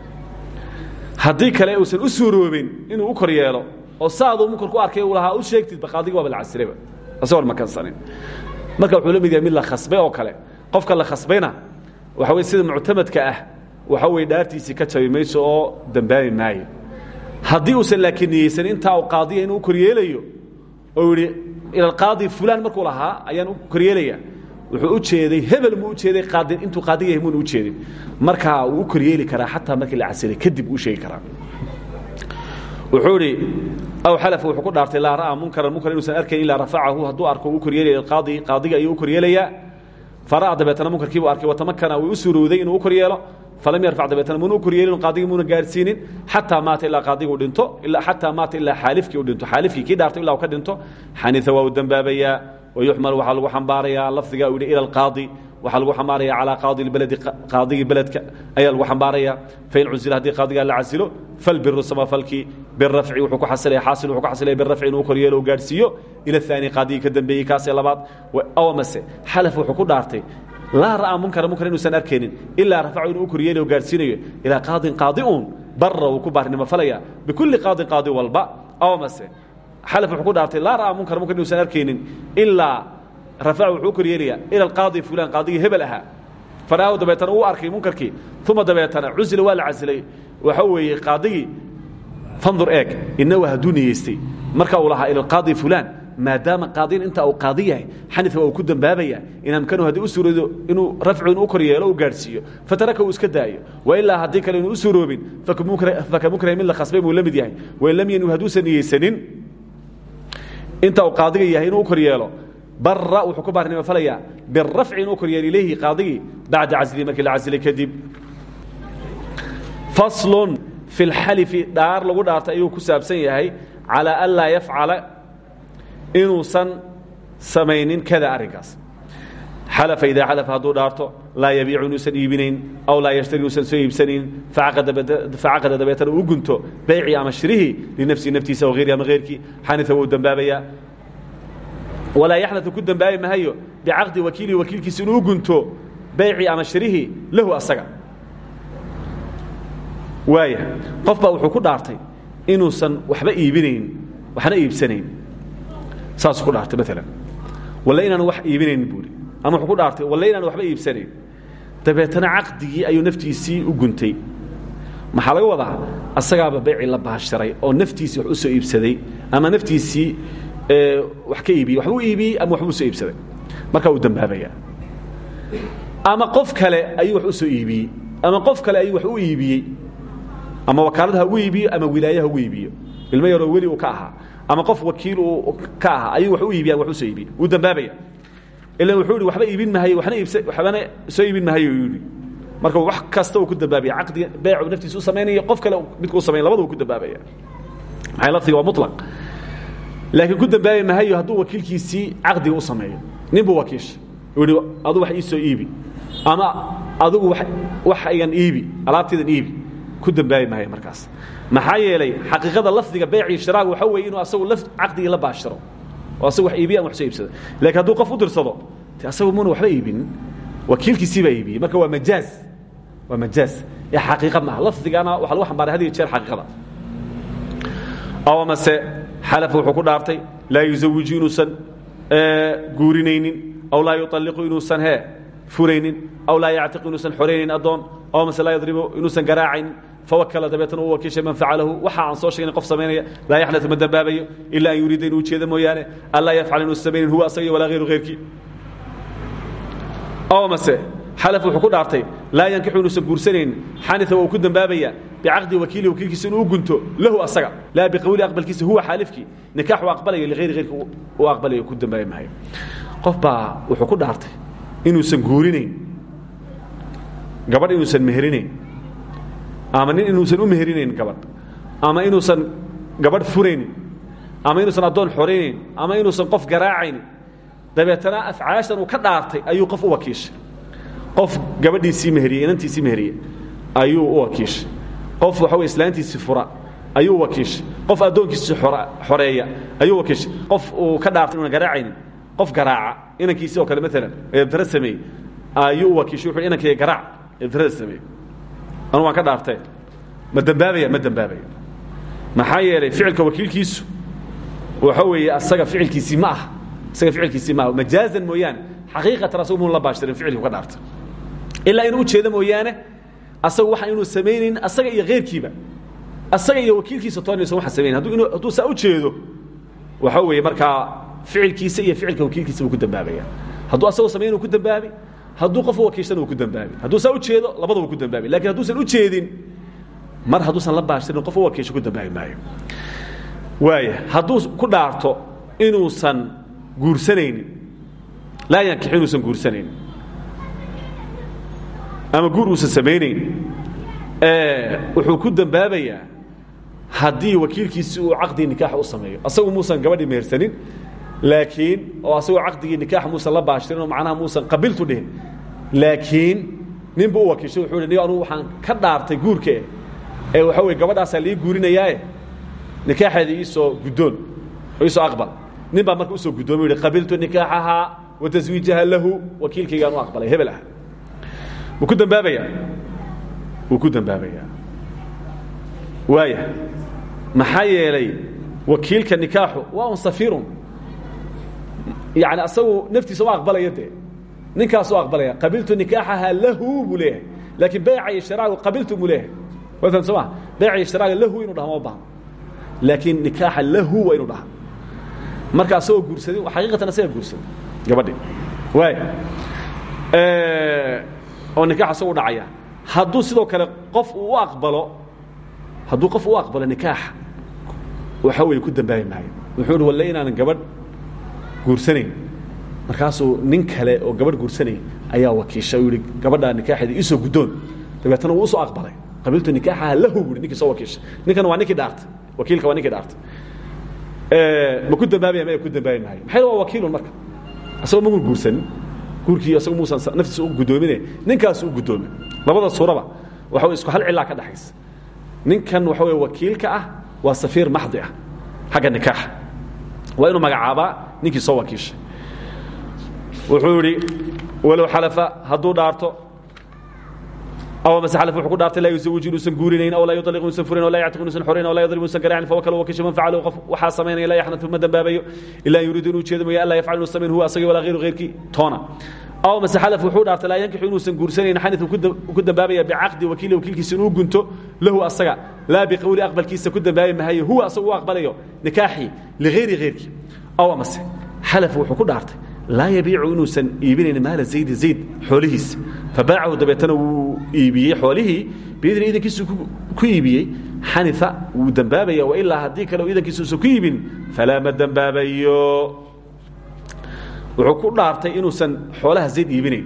[SPEAKER 1] Haddii kale uusan u suuroobin inuu u kor yeelo oo saaduu munkar ku arkay uu lahaa u sheegtidba qaadiga waaba la casileba isagoon makansanin marka wuxuu la mid yahay mid la khasbay oo kale. Qofka la khasbayna waxa weye sida muctamadka ah waxa weye dhaartiisii ka jabi mayso oo dambaabi maayo haddii uusan laakiin niyeysan intaa uu qaadiya inuu u koryeelayo oo yidhi ilalqaadi fulaan markuu lahaa ayaan u koryeelaya wuxuu u jeeday hebel muu u jeeday qaadin intuu qaadiga yahay muuna u jeedin. Markaa wuu u koryeeli karaa xataa markii la casilay kadib uu sheegi karaa. Wuxuu idhi aw xalafa wuxuu ku dhaartay laa ra'aa munkaran munkar inuusan arkayn ilaa rafacahu hadduu arko uu koryeelaya qaadi qaadiga ayuu u koryeelayaa fara'a dabeetana munkarkii buu arkay watamakana wuu u suurowday inuu u koryeelo falam yarfac dabeetana muuna u koryeelin qaadigi muuna gaarsiinin xataa maata ilaa qaadiga uu dhinto xataa maata ilaa xaalifkii uu dhinto xaalifkii kii dhaartay ilaa uu ka dhinto xaniثa waa uu dembaabayaa wayuxmal waxaa lagu xambaarayaa lafdiga uu yidhi ila alqaadi waxaa lagu xambaaraya calaa qaadi lbaledi qaadigii beledka ayaa lagu xambaaraya fain cusila haddii qaadigaa la casilo falbiru samafalkii birafci wuxuu ku xasilaya xaasil wuxuu ku xasilaya birafci inuu koryeelo u gaadhsiiyo ila aani qaadigii ka dambeeyey kaasee labaad awamase xalaf wuxuu ku dhaartay laa ra'aa munkara munkar inuusan arkaynin ilaa rafacu inuu u koryeeli o gaadhsiinayo ilaa qaadin qaadi uun barra wuu ku baarnimo falaya bikulli qaadin qaadi walba awamase xalaf wuxuu ku dhaartay laa ra'aa munkara munkar inuusan arkaynin ilaa rafacu wuxuu u koryeelayaa ila alqaadi fulaan qaadigii hebel ahaa faraahu dabeetana uu arkay munkarkii uma dabeetana cusila waa la casilay. Waxa weeye qaadigii fandur eeg inahu hadduu niyeystay marka uu lahaa ila alqaadi fulaan maadaama qaadiin inta uu qaadi yahay xanifa waa uu ku dambaabaya in amkanu haddii u suuroodo inuu rafcu inuu u kor yeelo u gaadhsiiyo fataraka uu iska daayo. Wa ilaa haddii kale inuu u suuroobin faka mukrahi mid la khasbay buu la mid yahay. Wain lam yanwi hadduusan niyeysanin inta uu qaadiga yahay inuu u kor yeelo barra wuxuu ku baarnimo falayaa birafci inuu kor yeelo ilayhi qaadigii bacda caslihi markii la casilay kadib. Faslun fi lxalifi dhaar lagu dhaartay ayuu ku saabsan yahay calaa an laa yafcala inuusan samaynin kada arrinkaas. Xalafa idaa xalafa hadduu dhaarto laa yabiicu inuusan iibinayn aw laa yashtari inuusan soo iibsanayn facaqada dabeetana uu gunto baycii ama shirihii linafsihi naftiisa o hayri ama hayrkii xanifa wuu dembaabayaa walaa yaxnatu ku dembaabi mahayo bicaqdi wakiilihi wakiilkiisa inuu gunto baycii ama shirihii lahu asaga. Waaya qof baa wuxuu ku dhaartay inuusan waxba iibinayn waxna iibsanayn saasuu ku dhaartay maalan walle wax iibinayn buuri ama wuxuu ku dhaartay walle waxba iibsanayn. Dabeetana caqdigii ayuu naftiisii u guntay. Maxaa laga wadaa? Asagaaba baycii la baasharay oo naftiisii wax u soo iibsaday ama naftiisii wax ka iibiyey waxbuu iibiyey ama waxbuu soo iibsaday. Markaa uu dembaabayaa ama qof kale ayuu wax u soo iibiyey ama qof kale ayuu wax u iibiyey. Ama wakaalad ha ugu ama wilaaye ha ugu iibiyo. Ilmo uu ka ahaa ama qof wakiil ka ahaa ayuu wax u iibiya wax u soo iibiye wuu dambaabaya. Ilan wuxuu ihi waxba iibin mahayo iibsa waxbana soo iibin mahayo yidhi. Marka wax kasta uu ku dambaabaya. Caqdiga beecu naftiisa u samaynaya qof kale midku u samayn labada uu ku dambaabaya. Maxay lafdiga? Waa mutlaq. Laakiin ku dambaabi mahayo hadduu wakiilkiisii caqdiga u sameeyo. Nin buu wakiisha uu yidhi adu wax ii soo iibi. Ama adigu wax igan iibi alaabtaydan iibi. Ku dambaabi maayo markaas maxaa yeelay xaqiiqada lafdiga beecii shiraaga waxa weeye inuu asagu laf caqdigii la baashiro oo asagu wax iibiya ama wax soo iibsado. Laakiin hadduu qof u dirsado te asagu muna waxba iibinin wakiilkiisii baa iibiyey marka waa majaaz waa majaaz. Ee xaqiiqa maaha lafdigana waxa lagu xambaaray had iyo jeer xaqiiqada. Aw amase xalafa wuxuu ku dhaartay laa yuzawiju inuusan guurinaynin aw laa yuطalliqu inuusan hee furaynin aw laa yactiqu inuusan xoraynin addoon. Aw amase laa yadribu inuusan garaacaynin fawakala dabeetana uu wakiishay man facalahu waxa aan soo sheegin qof samaynaya laa yaxnatu ma dembaabayo an yuriida inuu ujeedo mooyaane an laa yafcal huwa asaga walaa hayru hayrkii aw amase xalaf wuxuu ku dhaartay laa yankixu inuusan guursanaynin xanifa wuu ku dembaabaya bicaqdi wakiili wakiilkiisa inuu gunto lahu asaga laa biqawli aqbalkiisa huwa xaalifkii nikaax uu aqbalayo liayri hayrki uu aqbalayo ku dembaabi maayo qof wuxuu ku dhaartay inuusan guurinayn gabadh inuusan meherinayn ama nin inuusan u meherinayn gabadh ama inuusan gabadh furaynin. Ama inuusan addoon xoraynayn ama inuusan qof garaacaynin. Dabeetana afcaashan uu ka dhaartay ayuu qof u wakiishay. Qof gabadhiisii meheriyey inantiisii meheriye ayuu u wakiishay. Qof waxa wey islaantiisii fura ayuu wakiishay. Qof addoonkiisi xoreeya ayuu wakiishay. Qof uu ka dhaartay inuuna garaacaynin qof garaaca inankiisii oo kale maalan eebtara ayuu wakiishay. Wuxuu inankayga garaac eebtarada sameeyey anu waan ka dhaartee ma dembaabaya ma dembaabaya maxaa yeelay ficilka wakiilkiisu waxa weeye asaga ficilkiisii ma aha isaga ficilkiisii ma aha majaazan mooyaane xaqiiqatan asagu mun la baashtirin ficilkii ka dhaartay. Ilaa inuu ujeedo mooyaane asagu waxa inuu samaynayn asaga iyo keyrkiiba asaga iyo wakiilkiisa toonayso waxaan samaynayn hadduu hadduu saa ujeedo waxa weeye markaa ficilkiisa iyo ficilka wakiilkiisa buu ku dambaabaya. Hadduu asagoo samayn uu ku dambaabi hadduu qof u wakiilsana uu ku dambaabi hadduu saa ujeedo labadaba ku dambaabi laakiin hadduusan ujeedin mar hadduusan la baashirin qof u wakiisho ku dambaabi maayo. Waaya hadduu ku dhaarto inuusan guursanaynin laa yankixu inuusan guursanaynin ama guur uusan samaynayn wuxuu ku dambaabayaa haddii wakiilkiisi uu caqdii nikaaxa u sameeyo. Asagu muusan gabadhii mehersanin laakiin oo asagoo caqdigii nikaaxa muusan la baashirin oo macnaha muusan qabiltu dhihin laakiin ninba u wakiishay wuxuu hi anugu waxaan ka dhaartay guurkae ee waxa weye gabadhaasaa lii guurinayaae nikaaxeeda iisoo guddoon oo iisoo aqbal. Nin baa marka u soo guddoomy yihi qabiltu nikaaxahaa wa taswiijaha lahu wakiilkaygaan u aqbalay hebel ah wuu ku dambaabayaa wuu ku dambaabayaa waaya maxaa yeelay wakiilka nikaaxu waa un safiirun yani asagu naftiisa u aqbalaya dee. Ninkaasu aqbalaya qabiltu nikaaxaha lahu buu leeyahay. Laakiin bayca iyo shiraagu qabiltu buu leeyahay. Waa fahm soo ma? Bayca iyo shiraaga lahu inu dhaha ma baahno laakiin nikaaxa lahu waa inu dhaha. Marka asagoo guursadin xaqiiqatan asaga guursaday. Gabadhi. Waaya oo nikaax asagu dhacaya. Hadduu sidoo kale qof uu u aqbalo hadduu qof u aqbalo nikaaxa waxa weeye ku dambaabi maayo. Wuxuu hi walle inaanan gabadh guursanayn markaasuu nin kale oo gabadh guursanay ayaa wakiishay u yihi gabadhaa nikaaxeeda iisoo guddoon. Dabeetana wuu u soo aqbalay. Qabiiltu nikaaxaha lahu buhi ninkii soo wakiishay ninkan waa ninkii dhaartay wakiilka waa ninkii dhaartay ma ku dambaabaya maya ku dambaabi maayo maxay waa wakiilun marka? Asagoo ma guursanin guurkii asagu muusan naftiisa u guddoomine ninkaasu u guddoomay labada suuraba waxa isku hal cilaa ka dhexaysa ninkan waxa wey wakiilka ah waa safiir maxdi ah xagga nikaaxa. Waa inuu magacaabaa ninkii soo wakiishay. Wuxuu idhi walow xalafa hadduu dhaarto aw mase xalaf wuxuu ku dhaartay laa yuzawiju inuusan guurinayn aw laa yuطaliq inuusan furayn aw laa yactiq inuusan xorayn aw laa yadrib inuusan garaacin fawa kala wakiisha man facalahu qof waxaa samaynaya laa yaxnatu ma dambaabayo ilaa yuriidu inuu jeedo mooye an laa yafcal inuu samayn huwa asagii walaa hayru hayrkii toona. Aw mase xalaf wuxuu dhaartay laa yankixu inuusan guursanayn xanifu ku dambaabaya bicaqdi wakiili wakiilkiisa inuu gunto lahu asaga laa biqowli aqbalkiisa ku dambaabi mahayo huwa asagu u aqbalayo nikaaxii ligayri hayrkii aw amase. Xalaf wuxuu ku dhaartay laa yabiicu inuusan iibinayn maala zaydi zayd xoolihiisa fabaacahu dabeetana wuu iibiyey xoolihii biidni idankiisu ku iibiyey. Xanifa wuu dembaabaya wailaa haddii kale idankiisa uusan ku iibin falaa ma dembaabayo wuxuu ku dhaartay inuusan xoolaha zayd iibinayn.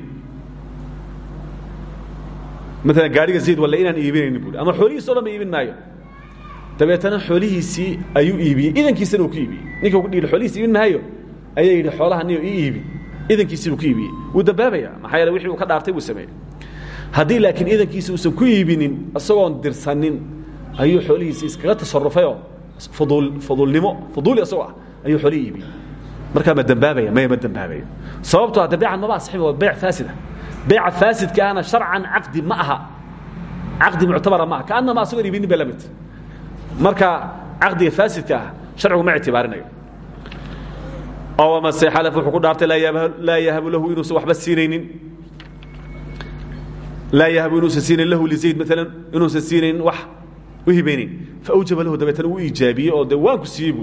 [SPEAKER 1] Maalan gaariga zayd walle inaan iibinaynin buui ama xoolihiisa o dhan dabeetana xoolihiisii ayuu iibiyey idankiisana uu ku iibiyey ninka ku dhihi xoolihiis iibin maayo ayaa yidhi xoolaha niyo ii iibi. Idankiisii buu ku iibiyey wuu dambaabaya maxaa yeele wixii uu ka dhaartay buu sameeyey. Haddii laakiin idankiisi uusan ku iibinin isagoon dirsanin ayuu xoolihiisi iskaga tasarufayoo fuduul fuduulnimo fuduuli isagoo ah ayuu xoolihii iibiyey markaa ma dembaabaya maya ma dembaabayo sababtoo hadda beecan maba asxiba waa beec faasida beeca faasidka ahna sharcan caqdi ma aha. Caqdi muctabara ma aha. Kaannama asagoon iibinin bay la mid marka caqdiga faasidka ah sharcigu ma ictibaarinayo. Oo amase xalaf wuxuu ku dhaartay laa yahabu lahu inuusan waxba siinaynin. Laa yahabu inuusan siinayn lahu lizayd maalan inuusan siinaynin wax u hibaynayn faawjaba lahu dabeetana wuu iijaabiyey oo dee waanku siiyey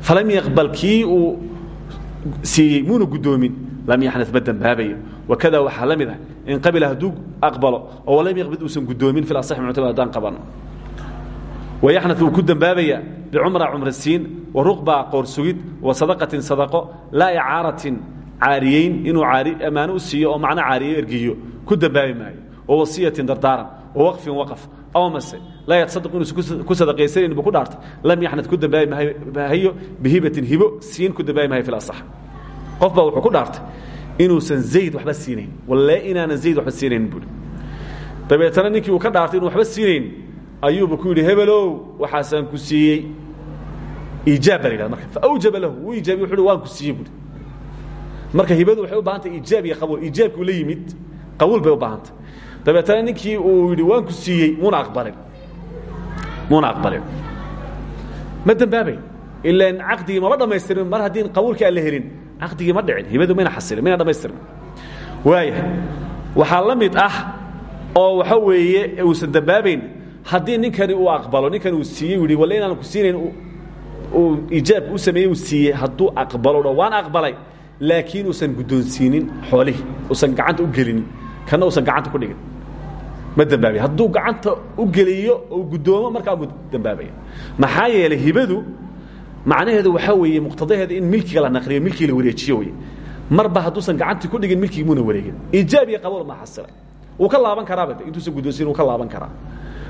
[SPEAKER 1] falam yaqbal kii uu siiyey muuna lam yaxnad ma dembaabayo wakada waxaa la ah in qabila hadduu aqbalo oo lam yaqbid uusan guddoomin fi asaxi muctamad haddaan qabano wayaxnad wuu ku dembaabaya bicumra cumrasiin wa ruqba qoorsugid wa sadaqatin sadaqo laa icaaratin caariyeyn inuu ammaano u siiyo oo macno caariye ergiyo ku dembaabi maayo wa wasiyatin dardaaran wa waqfin waqaf aw mase laa yatasadaq inuusan ku sadaqaysanayn buu ku dhaartay lam yaxnad ku dembaabi mahayo bihibatin hibo siin ku dembaabi mahayo fil asax. Qof baa wuxuu ku dhaartay inuusan zayd waxba siinayn walle inaanan zayd waxba siinayn buuri dabeetana ninkii uu ka dhaartay inu waxba siinayn ayuuba ku yidhi hebelow waxaasaan ku siiyey. Iijaab baa la yidhahda marka. Faawjaba lahu wuu iijaabiy wuxu uhi waan ku siiyey buuri marka hibadu waxay u baahantay iijaab iyo qabuul iijaabkuu la yimid qabuul bay u baahantay. Dabeetana ninkii uu yidhi waan ku siiyey muuna aqbalin muuna aqbalin ma dembaabayn ilaan caqdigii maba dhammaystirin mar haddii qabuulkii aan la helin caqdigii ma dhicin. Hibadu mayna xasilin mayna dhamaystirin waaya waxaa la mid ah oo waxa weeye uusan dembaabayn haddii ninkani uu aqbalo ninkani uu siiyey yidhi walle inaan ku siinayn uu iijaabka u sameeyey uu siiyey hadduu aqbalo dha waan aqbalay. Laakiin uusan guddoonsiinin xoolihii uusan gacanta u gelinin kana uusan gacanta ku dhigin. Ma dembaabaya hadduu gacanta u geliyo oo guddoomo markaa mu dembaabaya maxaa yeelay hibadu macnaheedu waxaa weeye muqtadaheeda in milkiga la naqliyo milkii la wareejiyo wey marba hadduusan gacantii ku dhigin milkigi muuna wareegin. Iijaab iyo qabuul ma xasila. Wuu ka laaban karaaba intuusan guddoonsiin wuu ka laaban karaa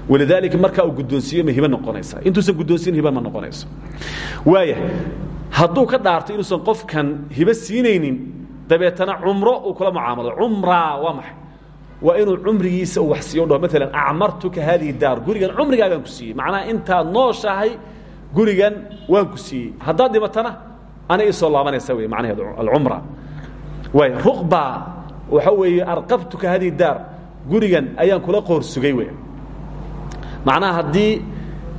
[SPEAKER 1] walidaalika markaa uu guddoonsiiyo ma hibe noqonaysa intuusan guddoonsiin hibe ma noqonayso. Waaya hadduu ka dhaarto inuusan qofkan hibe siinaynin dabeetana cumro uu kula mucaamalo. Cumraa waa maxay? Waa inuu cumrigiisa uu wax siiyo dhaho maalan acmartuka haadihi daar. Gurigan cumrigaagaan ku siiyey. Macnaha intaad nooshahay gurigan waan ku siiyey. Haddaad dhimatana ana ii soo laabanaysa wey macnaheedu alcumra. Waay ruqba. Waxa weeye arqabtuka haadihi daar. Gurigan ayaan kula qoor sugay wey macnaha haddii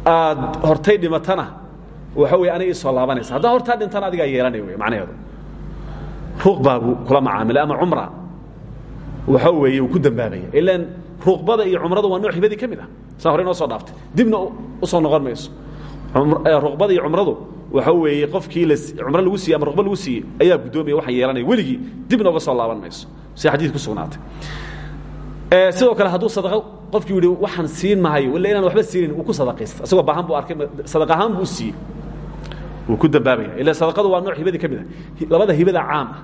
[SPEAKER 1] aad hortay dhimatana waxa wey ana ii soo laabanaysa. Haddaa hortaa dhintana adigaa yeelanay wey macnaheedu. Ruqbaa buu kula macaamilay ama cumra. Waxa weeye uu ku dambaabaya. Ilaan ruqbada iyo cumradu waa nooc hibadii ka mid ah. Saa hore inoo soo dhaaftay. Dibna u soo noqon mayso. Ruqbada iyo cumradu waxa weeye qofkii la cumro lagu siiyey ama ruqba lagu siiyey ayaa guddoomaya waxaan yeelanaya weligii dibna uga soo laaban mayso. Si xadiid ku sugnaatay sidoo kale hadduu sadaqo qofkii yihi waxaan siin maayo walla inaan waxba siinin uu ku sadaqaysta. Isagoo baahan buu arkay sadaq ahaan buu siiyey. Wuu ku dambaabaya. Ila sadaqadu waa nooc hibadii ka mid ah. Labada hibada caam ah.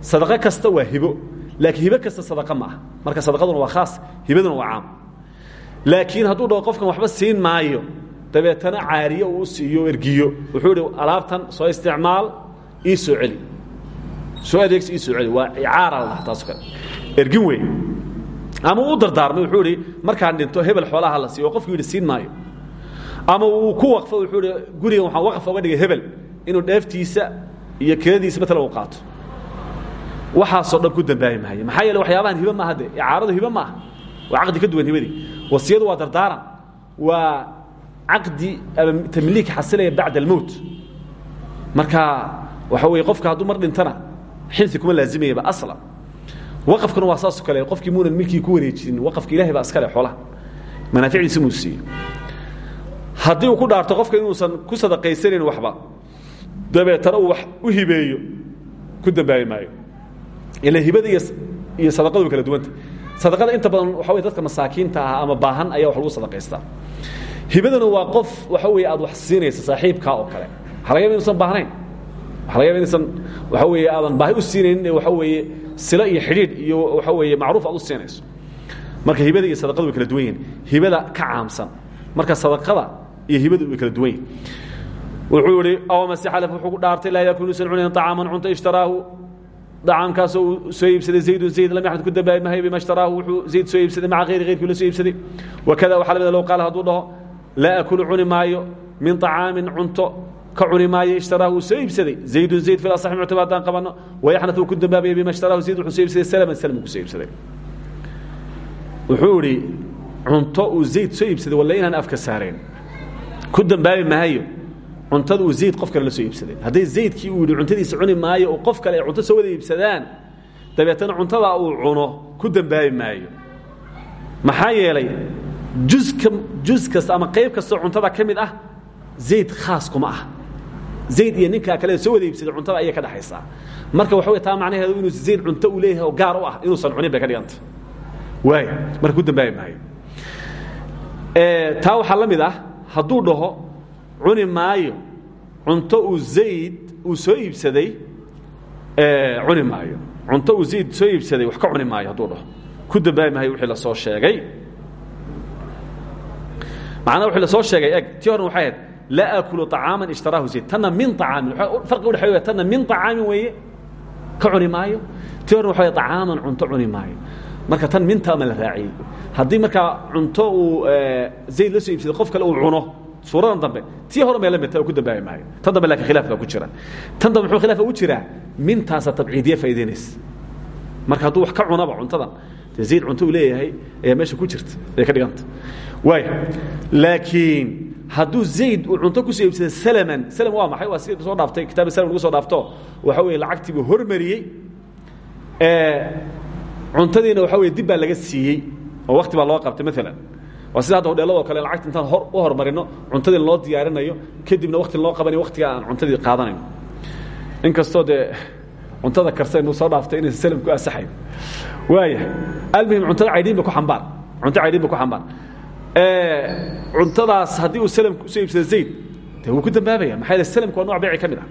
[SPEAKER 1] Sadaqo kasta waa hibo laakiin hibo kasta sadaqa ma ah. Marka sadaqaduna waa khaas hibaduna waa caam. Laakiin hadduu dhaho qofkan waxba siin maayo dabeetana caariye uu siiyo ergiyo. Wuxuu idhi alaabtan soo isticmaal ii soo celi. Soo adeegsi ii soo celi. Waa icaara la dhaha taaso kale. Ergin wey ama uu dardaarmay wuxuu idhi markaan dhinto hebel xoolaha la siiyo qofku yidhi siin maayo ama uu ku waqfo wuxuu idhi gurigan waxaan waqaf oga dhigay hebel. Inuu dheeftiisa iyo keladiisa matala u qaato. Waxaasoo dhan ku dambaabi maayo. Maxaa yeele waxyaabahan hibe maaha de icaaradu hibe maaha. Waa caqdi ka duwan hibadii. Wasiyadu waa dardaaran. Waa caqdi ama tamliik xasilaya bacda almowt. Marka waxa weye qofka hadduu mar dhintana xinsi kuma laazimayaba aslan waqafkuna waa saasoo kale qofkii muunan milkii ku wareejinin waqafka ilahay baa iskale xoolaha. Manaaficdiisa muu siiye haddii uu ku dhaarto qofka inuusan ku sadaqaysanayn waxba dabeetana uu wax u hibeeyo ku dambaabi maayo. Ila hibada iyo sadaqadu way kala duwanta sadaqada inta badan waxa wey dadka masaakiinta ah ama baahan ayaa wax lagu sadaqaystaa hibaduna waa qof waxa weeye aad wax siinaysa saaxiibkaa oo kale. Waxa laga yaba inuusan baahnayn waxa laga yaba inuusan waxa weeye aadan baahi u siinaynin ee waxa weeye silo iyo xidhiidh iyo waxa weeye macruuf aad u siinayso. Marka hibada iyo sadaqadu kala duwan yihiin hibada ka caamsan. Marka sadaqada iyo hibadu kala duwan yihiin wuxuu ihi aw mase xalaf wuxuu ku dhaartay laa yakunu usan cunayn طacaaman ishtaraahu. Dacaamkaasoo uu soo iibsaday zaydun zayd lam yaxmed ku dambaabi mahay bima ishtaraahu. Wuxuu zayd soo iibsaday maca hayri hayrkii la soo iibsaday. Wakada waxaa la mida low qaala hadduu dhaho laa akulu cuni maayo min طacaamin cunto ka cuni maayo uu soo iibsaday zaydun zayd fil asaxi muctaba haddaan qabanno wayaxnat uu ku dambaabaya bima ishtaraahu zayd wuxuu soo iibsaday salaman salm ku soo iibsaday wuxuu cunto uu zayd soo iibsaday walla inaan afka saareen ku dambaabi maayo cuntada uu zayd qof kale la soo iibsaday hadday zaydkii uu yidhi cuntadiisa cuni maayo oo qof kale cunto soo wada iibsadaan dabeetana cuntadaa uu cuno ku dambaabi maayo maxaa yeelay juska jus ama qayb kastoo cuntada ka ah zayd khaas kuma ah zayd iyo ninkaa kale soo wada iibsaday cuntada ayay ka dhexaysaa marka waxa wey taa macnaheedu inuu zayd cunto uu leeyahay oo gaar u ah inuusan cunin bay ka dhiganta. Waay marka ku dambaabi maayo. Taa waxaa la mid ah hadduu dhaho cuni maayo. Cunto uu zayd uu soo iibsaday cuni maayo. Cunto uu zayd soo iibsaday wax ka cuni maayo hadduu dhaho. Ku dambaabi maayo wixii la soo sheegay. Macnaha wixii la soo sheegay eg tii horna waxay ahayd laa akulu acaama ishtaraahu zayd tanna min acaami farqi udhexeey wa tanna min acaamin weeye ka cuni maayo ti horna waxa acaaman cunto cuni maayo marka tan minta ma la raaciyey haddii markaa cunto uu zayd la soo iibsaday qof kale uu cuno suuradan dambe tii horan bay la midta ku dambaabi maayo tan dambe laakiin khilaaf baa ku jira tan dambe muxuu khilaaf ugu jiraa mintaasa tabciidiye faa'idaynaysa marka hadduu wax ka cunaba cuntadan zayd cunto uu leeyahay ayaa meesha ku jirta ayay ka dhiganta waaya laakiin hadduu zayd uu cunto ku soo iibsaday salaman salam waa maxay? Waa si soo dhaaftay kitaab salam lagu soo dhaafto. Waxa weeye lacagtii buu hormariyey cuntadiina waxa weye dib baa laga siiyey oo wakti baa loo qabtay maalan waa sida hadda hodheeladoo kale lacagta intaan hor u hormarino cuntadii loo diyaarinayo kadibna wakti loo qabanayo waktiga aan cuntadii qaadanayno. In kastoo dee cuntada karsaynu soo dhaaftay inaysan salam ku asaxayn waaya almuhim cuntada caydhiinba ku ambaar cunto caydhiinba ku xambaar cuntadaas haddii uu salam ku soo iibsada zayd dee wuu ku dambaabaya. Maxaa yeele salamku waa nooc beeci ka mid ah.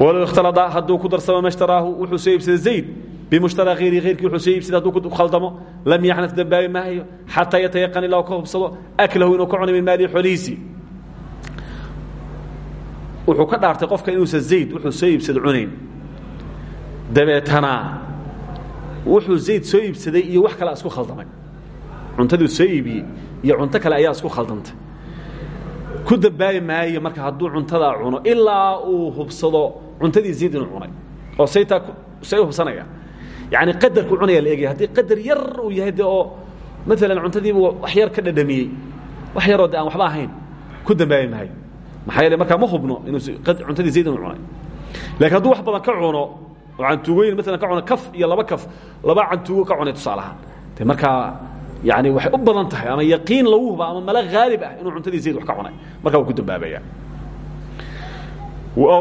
[SPEAKER 1] Walow ikhtalada hadduu ku darsamo mashtaraahu wuxuu soo iibsaday zayd. Bimushtaraa hayri hayrkii wuxuu soo iibsaday hadduu ku khaldamo lam yaxnaf dambaabi maayo xataa yatayaqan ilaa ka hubsado aklahu inuu ka cunay min maalihi xoolihiisii wuxuu ka dhaartay qofka inuusan zayd wuxuu soo iibsada cunayn. Dabeetana wuxuu zayd soo iibsaday iyo wax kale isku khaldamay. Cuntaduu soo iibiyey iyo cunto kale ayaa isku khaldantay. Ku dambaabi maayo marka hadduu cuntadaa cuno ilaa uu hubsado cuntadii zayd inuu cunay oo saytaa say u hubsanaya yacni qadarku cunaya la egaya haddii qadar yar uu yahay de oo maalan cuntadiibu wax yar ka dhadhamiyey wax yaroo de aan waxba ahayn ku dambaabi maayo. Maxaa yeele markaa ma hubno inuu cuntadii zayd inuu cunay. Lakiin hadduu wax badan ka cuno oo cantuugooyin maalan ka cuno kaf iyo laba kaf laba cantuugo ka cunay tusaalahaan de markaa yani waxay u badan tahay ama yaqiin lagu huba ama mala haalib ah inuu cuntadii zayd wax ka cunay. Markaa wuu ku dambaabaya.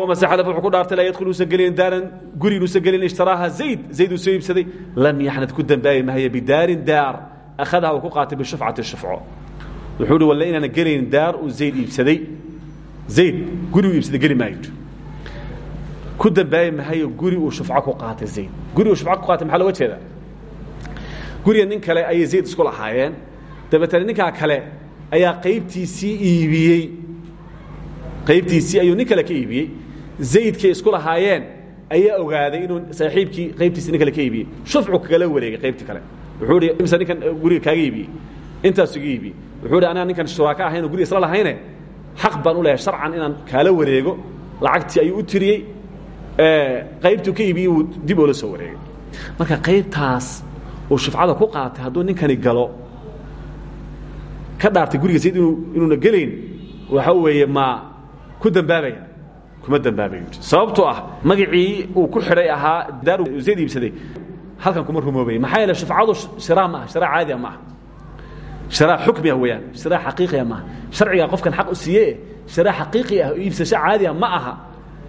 [SPEAKER 1] Masaxada wuxuu ku dhaartay laa yadkhul uusan gelin daaran guri inuusan gelin ishtaraaha zayd. Zayd uu soo iibsaday lam yaxnad ku dambaabi maayo bidaarin daar. Akhadaha uu ku qaatay bishufcati shufco wuxuu uhi walle inaana gelayn daar uu zayd iibsaday. Zayd guri uu iibsaday geli maayo. Ku dambaabi maayo guri uu shufco ku qaatay zayd. Guri uu shufco ku qaatay maxaa looga jeedaa guriga nin kale ayay zayd isku lahaayeen. Dabeetana ninkaa kale ayaa qaybtiisii iibiyey. Qaybtiisii ayuu nin kale ka iibiyey. Zaydkay isku lahaayeen ayaa ogaaday inuu saaxiibkii qaybtiisi nin kale ka iibiyey. Shufcu kagala wareegay qaybtii kale. Wuxuu hi imse ninkan guriga kaaga iibiyey? Intaasu iga iibiyey. Wuxuu hi anaa ninkan shuraaka ahayn oo guriga isla lahayne xaq baan u leeyahay sharcan inaan kaala wareego. Lacagtii ayuu u tiriyey. Qaybtuu ka iibiyey wuu dib oola soo wareegay. Marka qaybtaas uu shufcada ku qaatay hadduu ninkani galo ka dhaartay guriga zayd inuu inuuna gelayn waxa weeye ma ku dambaabaya kuma dambaabayo sababtoo ah magacii uu ku xidhay ahaa daar zayd iibsaday halkan kuma rumoobaya maxaa yeele shufcadu shiraa maaha shiraa caadiya maaha. Shiraa xukmiah weeyaan shiraa xaqiiqiya maaha. Sharcigaa qofkan xaq u siiye shiraa xaqiiqi ah iibsasho caadiya ma aha.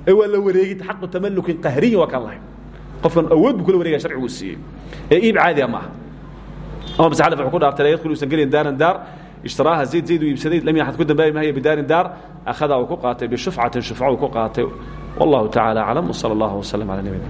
[SPEAKER 1] Ee waa la wareegid xaqu tamalukin qahriyin waa kaan lahayn qofkan awood buu kula wareegaya sharcigu siiyey. Ee iib caadiya maaha. Ama masaxada wuxuu ku dhaartay laa yadkhulu usan gelin daaran daar ishtaraaha zayd zayd uu iibsaday lam yaxad ku dambaabi maayo bidaarin daar. Akhada uu ku qaatay bishufcatin shufca uu ku qaatay. Wallahu tacaala aclam wsala allahu wasalam cala nabiyina